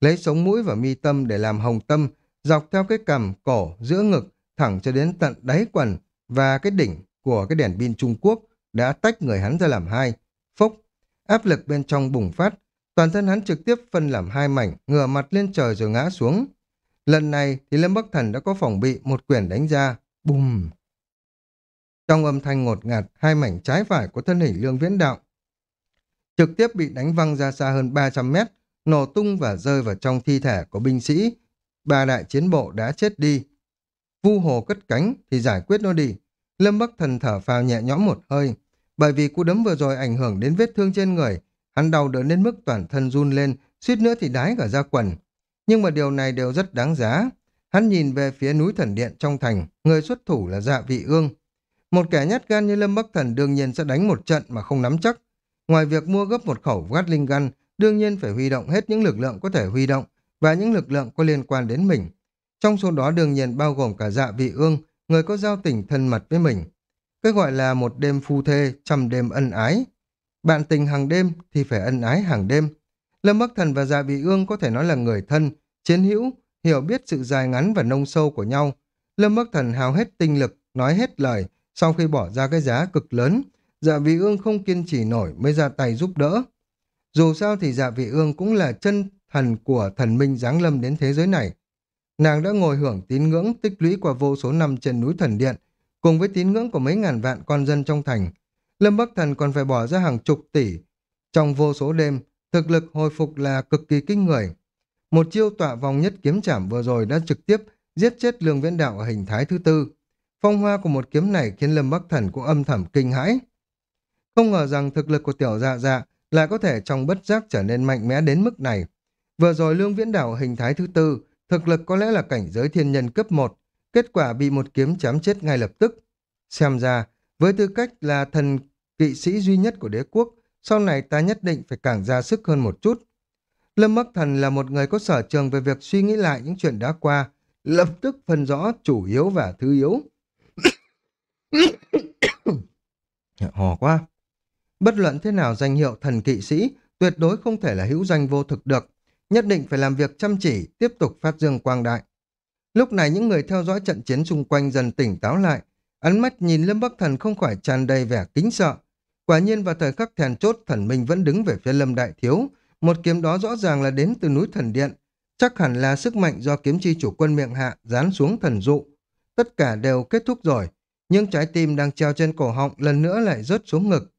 Lấy sống mũi và mi tâm để làm hồng tâm, dọc theo cái cằm, cổ, giữa ngực, thẳng cho đến tận đáy quần và cái đỉnh của cái đèn pin Trung Quốc đã tách người hắn ra làm hai. Phốc, áp lực bên trong bùng phát, Toàn thân hắn trực tiếp phân làm hai mảnh, ngửa mặt lên trời rồi ngã xuống. Lần này thì Lâm Bắc Thần đã có phòng bị một quyền đánh ra. Bùm! Trong âm thanh ngột ngạt, hai mảnh trái phải của thân hình lương viễn đạo trực tiếp bị đánh văng ra xa hơn 300 mét, nổ tung và rơi vào trong thi thể của binh sĩ. Ba đại chiến bộ đã chết đi. Vu hồ cất cánh thì giải quyết nó đi. Lâm Bắc Thần thở phào nhẹ nhõm một hơi. Bởi vì cú đấm vừa rồi ảnh hưởng đến vết thương trên người, hắn đau đớn đến mức toàn thân run lên, suýt nữa thì đái cả ra quần. Nhưng mà điều này đều rất đáng giá. Hắn nhìn về phía núi thần điện trong thành, người xuất thủ là dạ vị ương. Một kẻ nhát gan như Lâm Bắc Thần đương nhiên sẽ đánh một trận mà không nắm chắc. Ngoài việc mua gấp một khẩu Gatling gun, đương nhiên phải huy động hết những lực lượng có thể huy động và những lực lượng có liên quan đến mình. Trong số đó đương nhiên bao gồm cả dạ vị ương, người có giao tình thân mật với mình. Cái gọi là một đêm phu thê, trăm đêm ân ái. Bạn tình hàng đêm thì phải ân ái hàng đêm. Lâm Bắc Thần và Dạ Vị Ương có thể nói là người thân, chiến hữu, hiểu biết sự dài ngắn và nông sâu của nhau. Lâm Bắc Thần hào hết tinh lực, nói hết lời, sau khi bỏ ra cái giá cực lớn, Dạ Vị Ương không kiên trì nổi mới ra tay giúp đỡ. Dù sao thì Dạ Vị Ương cũng là chân thần của thần minh giáng lâm đến thế giới này. Nàng đã ngồi hưởng tín ngưỡng tích lũy qua vô số năm trên núi thần điện, cùng với tín ngưỡng của mấy ngàn vạn con dân trong thành. Lâm Bắc Thần còn phải bỏ ra hàng chục tỷ. Trong vô số đêm, thực lực hồi phục là cực kỳ kinh người. Một chiêu tọa vòng nhất kiếm chảm vừa rồi đã trực tiếp giết chết lương viễn đạo ở hình thái thứ tư. Phong hoa của một kiếm này khiến Lâm Bắc Thần cũng âm thầm kinh hãi. Không ngờ rằng thực lực của tiểu dạ dạ lại có thể trong bất giác trở nên mạnh mẽ đến mức này. Vừa rồi lương viễn Đạo hình thái thứ tư, thực lực có lẽ là cảnh giới thiên nhân cấp 1, kết quả bị một kiếm chém chết ngay lập tức. Xem ra, với tư cách là thần kỵ sĩ duy nhất của đế quốc, sau này ta nhất định phải càng ra sức hơn một chút. Lâm Bắc Thần là một người có sở trường về việc suy nghĩ lại những chuyện đã qua, lập tức phân rõ chủ yếu và thứ yếu. [COUGHS] Hò quá. Bất luận thế nào danh hiệu thần kỵ sĩ, tuyệt đối không thể là hữu danh vô thực được. Nhất định phải làm việc chăm chỉ, tiếp tục phát dương quang đại. Lúc này những người theo dõi trận chiến xung quanh dần tỉnh táo lại. Ánh mắt nhìn Lâm Bắc Thần không khỏi tràn đầy vẻ kính sợ. Quả nhiên vào thời khắc thèn chốt thần minh vẫn đứng về phía Lâm Đại Thiếu. Một kiếm đó rõ ràng là đến từ núi thần điện. Chắc hẳn là sức mạnh do kiếm chi chủ quân miệng hạ dán xuống thần dụ. Tất cả đều kết thúc rồi. Nhưng trái tim đang treo trên cổ họng lần nữa lại rớt xuống ngực.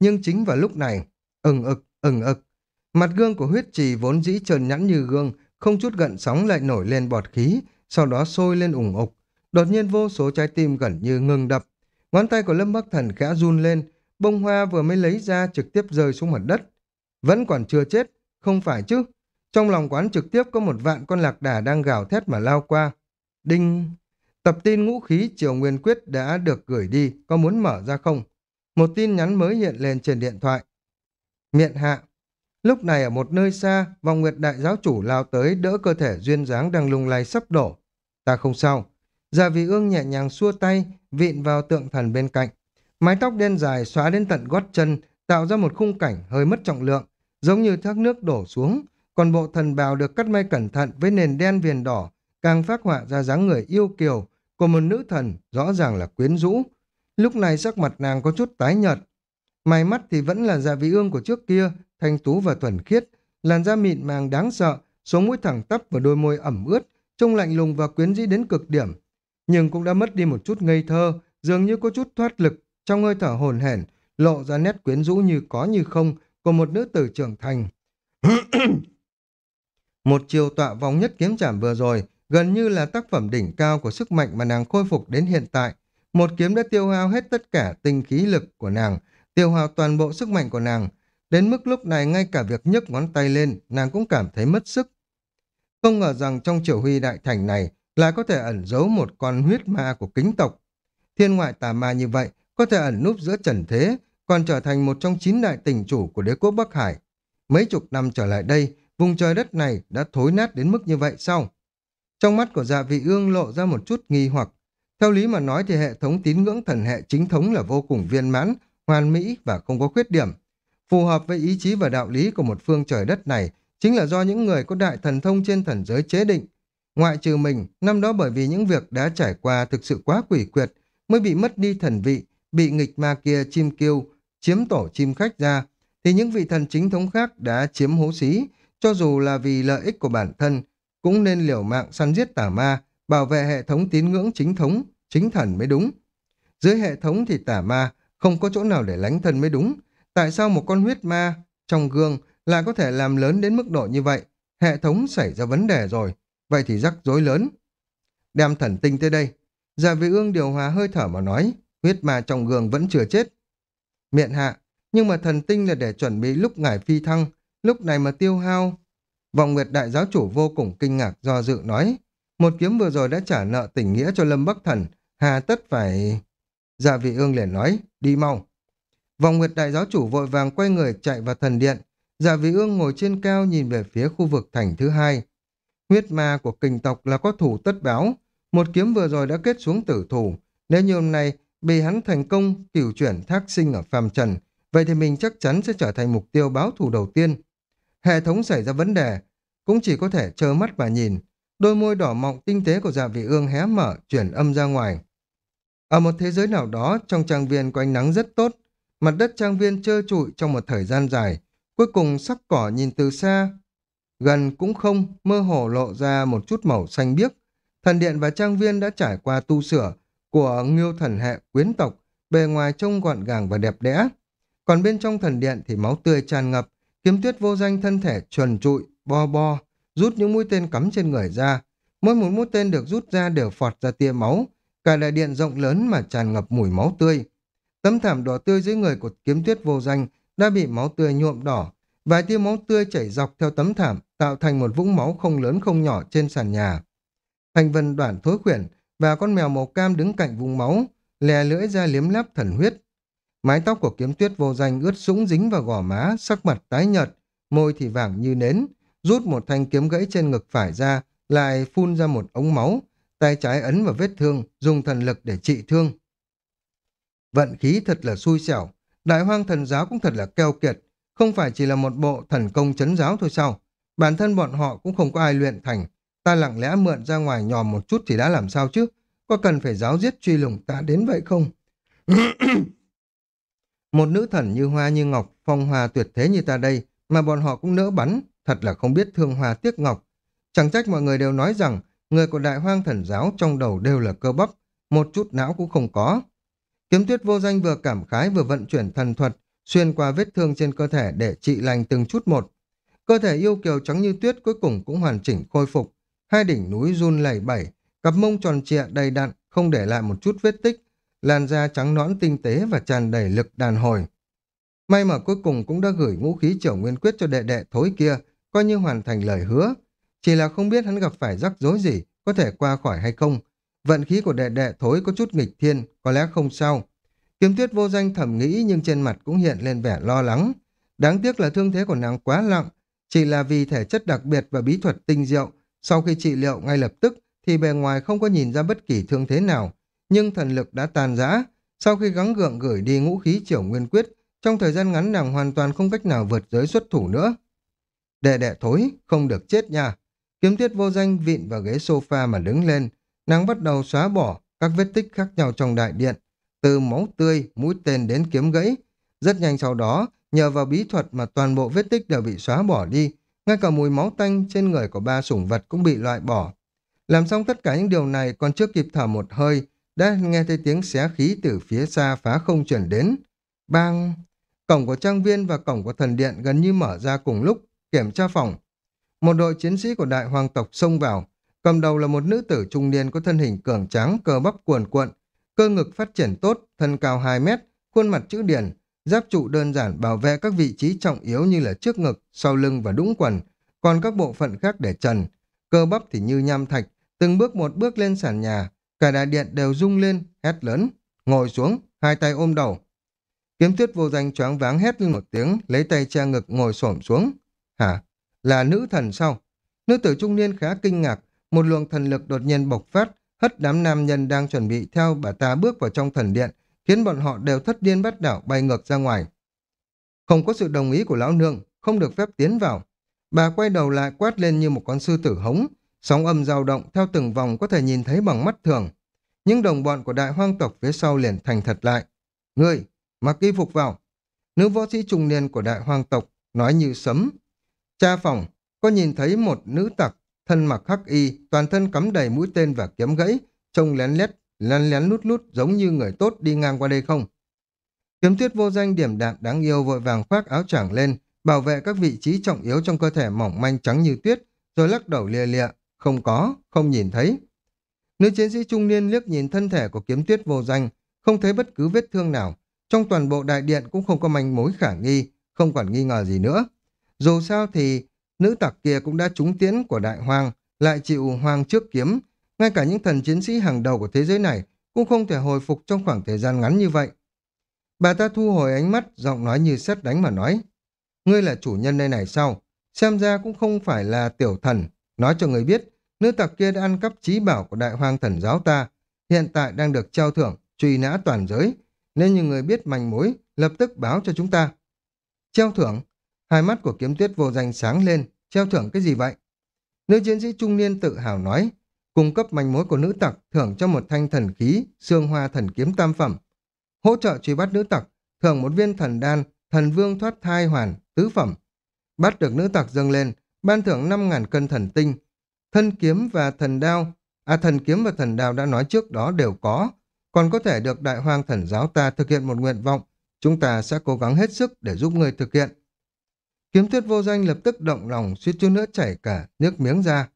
Nhưng chính vào lúc này, ừng ực, ừng ực, mặt gương của huyết trì vốn dĩ trơn nhẵn như gương, không chút gận sóng lại nổi lên bọt khí, sau đó sôi lên ủng ục. Đột nhiên vô số trái tim gần như ngừng đập. Ngón tay của Lâm Bắc Thần khẽ run lên, bông hoa vừa mới lấy ra trực tiếp rơi xuống mặt đất. Vẫn còn chưa chết, không phải chứ. Trong lòng quán trực tiếp có một vạn con lạc đà đang gào thét mà lao qua. Đinh! Tập tin ngũ khí Triều Nguyên Quyết đã được gửi đi, có muốn mở ra không? Một tin nhắn mới hiện lên trên điện thoại. Miện hạ. Lúc này ở một nơi xa, vòng nguyệt đại giáo chủ lao tới đỡ cơ thể duyên dáng đang lung lay sắp đổ. Ta không sao. Gia vị ương nhẹ nhàng xua tay, vịn vào tượng thần bên cạnh. Mái tóc đen dài xóa đến tận gót chân, tạo ra một khung cảnh hơi mất trọng lượng, giống như thác nước đổ xuống. Còn bộ thần bào được cắt may cẩn thận với nền đen viền đỏ, càng phát họa ra dáng người yêu kiều của một nữ thần rõ ràng là quyến rũ, Lúc này sắc mặt nàng có chút tái nhợt. Mày mắt thì vẫn là dạ vị ương của trước kia, thanh tú và thuần khiết, làn da mịn màng đáng sợ, sống mũi thẳng tắp và đôi môi ẩm ướt, trông lạnh lùng và quyến rũ đến cực điểm. Nhưng cũng đã mất đi một chút ngây thơ, dường như có chút thoát lực, trong hơi thở hồn hển, lộ ra nét quyến rũ như có như không của một nữ tử trưởng thành. [CLEARS THROAT] một chiều tọa vòng nhất kiếm trảm vừa rồi, gần như là tác phẩm đỉnh cao của sức mạnh mà nàng khôi phục đến hiện tại, một kiếm đã tiêu hao hết tất cả tinh khí lực của nàng, tiêu hao toàn bộ sức mạnh của nàng. Đến mức lúc này ngay cả việc nhấc ngón tay lên, nàng cũng cảm thấy mất sức. Không ngờ rằng trong triều huy đại thành này là có thể ẩn giấu một con huyết ma của kính tộc. Thiên ngoại tà ma như vậy có thể ẩn núp giữa trần thế, còn trở thành một trong chín đại tình chủ của đế quốc Bắc Hải. Mấy chục năm trở lại đây, vùng trời đất này đã thối nát đến mức như vậy sao? Trong mắt của dạ vị ương lộ ra một chút nghi hoặc, theo lý mà nói thì hệ thống tín ngưỡng thần hệ chính thống là vô cùng viên mãn, hoàn mỹ và không có khuyết điểm. Phù hợp với ý chí và đạo lý của một phương trời đất này chính là do những người có đại thần thông trên thần giới chế định. Ngoại trừ mình, năm đó bởi vì những việc đã trải qua thực sự quá quỷ quyệt, mới bị mất đi thần vị, bị nghịch ma kia chim kêu, chiếm tổ chim khách ra, thì những vị thần chính thống khác đã chiếm hố xí, cho dù là vì lợi ích của bản thân, cũng nên liều mạng săn giết tà ma, bảo vệ hệ thống tín ngưỡng chính thống, chính thần mới đúng. Dưới hệ thống thì tà ma không có chỗ nào để lánh thân mới đúng. Tại sao một con huyết ma trong gương lại có thể làm lớn đến mức độ như vậy? Hệ thống xảy ra vấn đề rồi. Vậy thì rắc rối lớn. Đem thần tinh tới đây. Già vị ương điều hòa hơi thở mà nói. Huyết ma trong gương vẫn chưa chết. Miệng hạ. Nhưng mà thần tinh là để chuẩn bị lúc ngải phi thăng. Lúc này mà tiêu hao. vòng Nguyệt Đại Giáo Chủ vô cùng kinh ngạc do dự nói. Một kiếm vừa rồi đã trả nợ tình nghĩa cho Lâm Bắc Thần. Hà tất phải... Dạ vị ương liền nói, đi mau. vòng Nguyệt Đại Giáo Chủ vội vàng quay người chạy vào thần điện. Dạ vị ương ngồi trên cao nhìn về phía khu vực thành thứ hai. Huyết ma của kinh tộc là có thủ tất báo. Một kiếm vừa rồi đã kết xuống tử thủ. Nếu như hôm nay bị hắn thành công cửu chuyển thác sinh ở phàm trần, vậy thì mình chắc chắn sẽ trở thành mục tiêu báo thù đầu tiên. Hệ thống xảy ra vấn đề, cũng chỉ có thể trơ mắt mà nhìn. Đôi môi đỏ mọng tinh tế của dạ vị ương hé mở, chuyển âm ra ngoài. Ở một thế giới nào đó, trong trang viên có ánh nắng rất tốt, mặt đất trang viên trơ trụi trong một thời gian dài, cuối cùng sắc cỏ nhìn từ xa, gần cũng không, mơ hồ lộ ra một chút màu xanh biếc. Thần điện và trang viên đã trải qua tu sửa của nghiêu thần hệ quyến tộc, bề ngoài trông gọn gàng và đẹp đẽ. Còn bên trong thần điện thì máu tươi tràn ngập, kiếm tuyết vô danh thân thể chuẩn trụi, bo bo, rút những mũi tên cắm trên người ra. Mỗi một mũi tên được rút ra đều phọt ra tia máu, Cả đại điện rộng lớn mà tràn ngập mùi máu tươi. Tấm thảm đỏ tươi dưới người của kiếm tuyết vô danh đã bị máu tươi nhuộm đỏ. Vài tia máu tươi chảy dọc theo tấm thảm tạo thành một vũng máu không lớn không nhỏ trên sàn nhà. Thành vân đoạn thối khuyển và con mèo màu cam đứng cạnh vùng máu, lè lưỡi ra liếm láp thần huyết. Mái tóc của kiếm tuyết vô danh ướt sũng dính vào gò má, sắc mặt tái nhợt, môi thì vàng như nến, rút một thanh kiếm gãy trên ngực phải ra, lại phun ra một ống máu, tay trái ấn vào vết thương, dùng thần lực để trị thương. Vận khí thật là xui xẻo, đại hoang thần giáo cũng thật là keo kiệt, không phải chỉ là một bộ thần công chấn giáo thôi sao. Bản thân bọn họ cũng không có ai luyện thành, ta lặng lẽ mượn ra ngoài nhòm một chút thì đã làm sao chứ, có cần phải giáo giết truy lùng ta đến vậy không? [CLEARS THROAT] một nữ thần như hoa như ngọc, phong hoa tuyệt thế như ta đây, mà bọn họ cũng nỡ bắn, thật là không biết thương hoa tiếc ngọc. Chẳng trách mọi người đều nói rằng người của đại hoang thần giáo trong đầu đều là cơ bắp, một chút não cũng không có. Kiếm tuyết vô danh vừa cảm khái vừa vận chuyển thần thuật, xuyên qua vết thương trên cơ thể để trị lành từng chút một. Cơ thể yêu kiều trắng như tuyết cuối cùng cũng hoàn chỉnh khôi phục. Hai đỉnh núi run lẩy bẩy, cặp mông tròn trịa đầy đặn, không để lại một chút vết tích, làn da trắng nõn tinh tế và tràn đầy lực đàn hồi. May mà cuối cùng cũng đã gửi ngũ khí trở nguyên quyết cho đệ đệ thối kia, coi như hoàn thành lời hứa, chỉ là không biết hắn gặp phải rắc rối gì, có thể qua khỏi hay không. Vận khí của đệ đệ thối có chút nghịch thiên, có lẽ không sao. Kiếm tuyết vô danh thầm nghĩ nhưng trên mặt cũng hiện lên vẻ lo lắng. Đáng tiếc là thương thế của nàng quá nặng, chỉ là vì thể chất đặc biệt và bí thuật tinh diệu. Sau khi trị liệu ngay lập tức thì bề ngoài không có nhìn ra bất kỳ thương thế nào, nhưng thần lực đã tàn rã. Sau khi gắng gượng gửi đi ngũ khí triều nguyên quyết, trong thời gian ngắn nàng hoàn toàn không cách nào vượt giới xuất thủ nữa. Đệ đệ thối, không được chết nha. Kiếm tiết vô danh vịn vào ghế sofa mà đứng lên, nàng bắt đầu xóa bỏ các vết tích khác nhau trong đại điện, từ máu tươi, mũi tên đến kiếm gãy. Rất nhanh sau đó, nhờ vào bí thuật mà toàn bộ vết tích đều bị xóa bỏ đi, ngay cả mùi máu tanh trên người của ba sủng vật cũng bị loại bỏ. Làm xong tất cả những điều này còn chưa kịp thở một hơi, đã nghe thấy tiếng xé khí từ phía xa phá không chuyển đến. Bang! Cổng của trang viên và cổng của thần điện gần như mở ra cùng lúc, kiểm tra phòng. Một đội chiến sĩ của đại hoàng tộc xông vào, cầm đầu là một nữ tử trung niên có thân hình cường tráng, cơ bắp cuồn cuộn, cơ ngực phát triển tốt, thân cao 2 mét, khuôn mặt chữ điển, giáp trụ đơn giản bảo vệ các vị trí trọng yếu như là trước ngực, sau lưng và đũng quần, còn các bộ phận khác để trần. Cơ bắp thì như nham thạch, từng bước một bước lên sàn nhà, cả đại điện đều rung lên, hét lớn, ngồi xuống, hai tay ôm đầu. Kiếm tuyết vô danh choáng váng hét lên một tiếng, lấy tay che ngực ngồi xổm xuống. Hả? Là nữ thần sao? Nữ tử trung niên khá kinh ngạc, một luồng thần lực đột nhiên bộc phát, hất đám nam nhân đang chuẩn bị theo bà ta bước vào trong thần điện, khiến bọn họ đều thất điên bắt đảo bay ngược ra ngoài. Không có sự đồng ý của lão nương, không được phép tiến vào. Bà quay đầu lại quát lên như một con sư tử hống, sóng âm dao động theo từng vòng có thể nhìn thấy bằng mắt thường. Những đồng bọn của đại hoang tộc phía sau liền thành thật lại. Ngươi, mặc y phục vào. Nữ võ sĩ trung niên của đại hoang tộc nói như sấm. Cha phòng, có nhìn thấy một nữ tặc, thân mặc hắc y, toàn thân cắm đầy mũi tên và kiếm gãy, trông lén lét, lén lén lút lút giống như người tốt đi ngang qua đây không? Kiếm tuyết vô danh điểm đạm đáng yêu vội vàng khoác áo choàng lên, bảo vệ các vị trí trọng yếu trong cơ thể mỏng manh trắng như tuyết, rồi lắc đầu lia lịa, không có, không nhìn thấy. Nữ chiến sĩ trung niên liếc nhìn thân thể của kiếm tuyết vô danh, không thấy bất cứ vết thương nào. Trong toàn bộ đại điện cũng không có manh mối khả nghi, không còn nghi ngờ gì nữa. Dù sao thì nữ tặc kia cũng đã trúng tiễn của đại hoàng lại chịu hoàng trước kiếm. Ngay cả những thần chiến sĩ hàng đầu của thế giới này cũng không thể hồi phục trong khoảng thời gian ngắn như vậy. Bà ta thu hồi ánh mắt, giọng nói như xét đánh mà nói. Ngươi là chủ nhân nơi này sao? Xem ra cũng không phải là tiểu thần. Nói cho người biết, nữ tặc kia đã ăn cắp trí bảo của đại hoang thần giáo ta. Hiện tại đang được treo thưởng, truy nã toàn giới. Nên như người biết manh mối, lập tức báo cho chúng ta. Treo thưởng? Hai mắt của kiếm tuyết vô danh sáng lên. Treo thưởng cái gì vậy? Nữ chiến sĩ trung niên tự hào nói. Cung cấp manh mối của nữ tặc thưởng cho một thanh thần khí, xương hoa thần kiếm tam phẩm. Hỗ trợ truy bắt nữ tặc, thưởng một viên thần đan, thần vương thoát thai hoàn, tứ phẩm. Bắt được nữ tặc dâng lên, ban thưởng 5.000 cân thần tinh. Thân kiếm và thần đao, à thần kiếm và thần đao đã nói trước đó đều có, còn có thể được đại hoang thần giáo ta thực hiện một nguyện vọng, chúng ta sẽ cố gắng hết sức để giúp người thực hiện. Kiếm tuyết vô danh lập tức động lòng suýt chút nữa chảy cả nước miếng ra.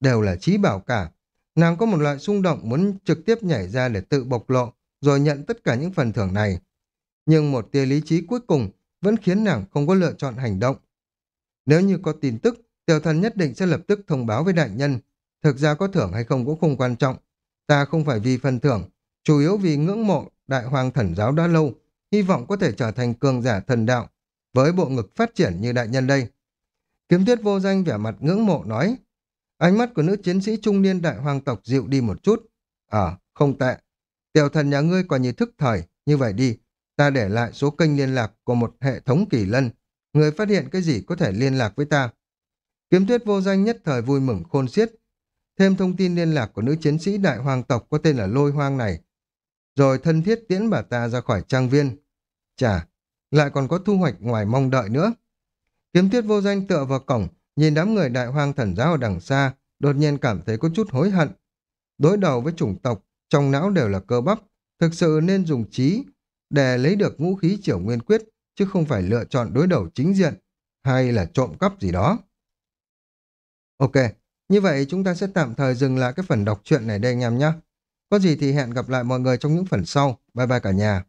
Đều là trí bảo cả. Nàng có một loại xung động muốn trực tiếp nhảy ra để tự bộc lộ, rồi nhận tất cả những phần thưởng này. Nhưng một tia lý trí cuối cùng vẫn khiến nàng không có lựa chọn hành động. Nếu như có tin tức, tiểu thần nhất định sẽ lập tức thông báo với đại nhân. Thực ra có thưởng hay không cũng không quan trọng. Ta không phải vì phần thưởng, chủ yếu vì ngưỡng mộ đại hoàng thần giáo đã lâu, hy vọng có thể trở thành cường giả thần đạo, với bộ ngực phát triển như đại nhân đây. Kiếm tuyết vô danh vẻ mặt ngưỡng mộ nói, ánh mắt của nữ chiến sĩ trung niên đại hoàng tộc dịu đi một chút. Ờ, không tệ. Tiểu thần nhà ngươi quả như thức thời, như vậy đi, ta để lại số kênh liên lạc của một hệ thống kỳ lân. Người phát hiện cái gì có thể liên lạc với ta. Kiếm tuyết vô danh nhất thời vui mừng khôn xiết. Thêm thông tin liên lạc của nữ chiến sĩ đại hoàng tộc có tên là Lôi Hoang này. Rồi thân thiết tiễn bà ta ra khỏi trang viên. Chà, lại còn có thu hoạch ngoài mong đợi nữa. Kiếm tuyết vô danh tựa vào cổng, nhìn đám người đại hoang thần giáo ở đằng xa, đột nhiên cảm thấy có chút hối hận. Đối đầu với chủng tộc, trong não đều là cơ bắp, thực sự nên dùng trí để lấy được ngũ khí triều nguyên quyết, chứ không phải lựa chọn đối đầu chính diện hay là trộm cắp gì đó. Ok, như vậy chúng ta sẽ tạm thời dừng lại cái phần đọc truyện này đây anh em nhé. Có gì thì hẹn gặp lại mọi người trong những phần sau. Bye bye cả nhà.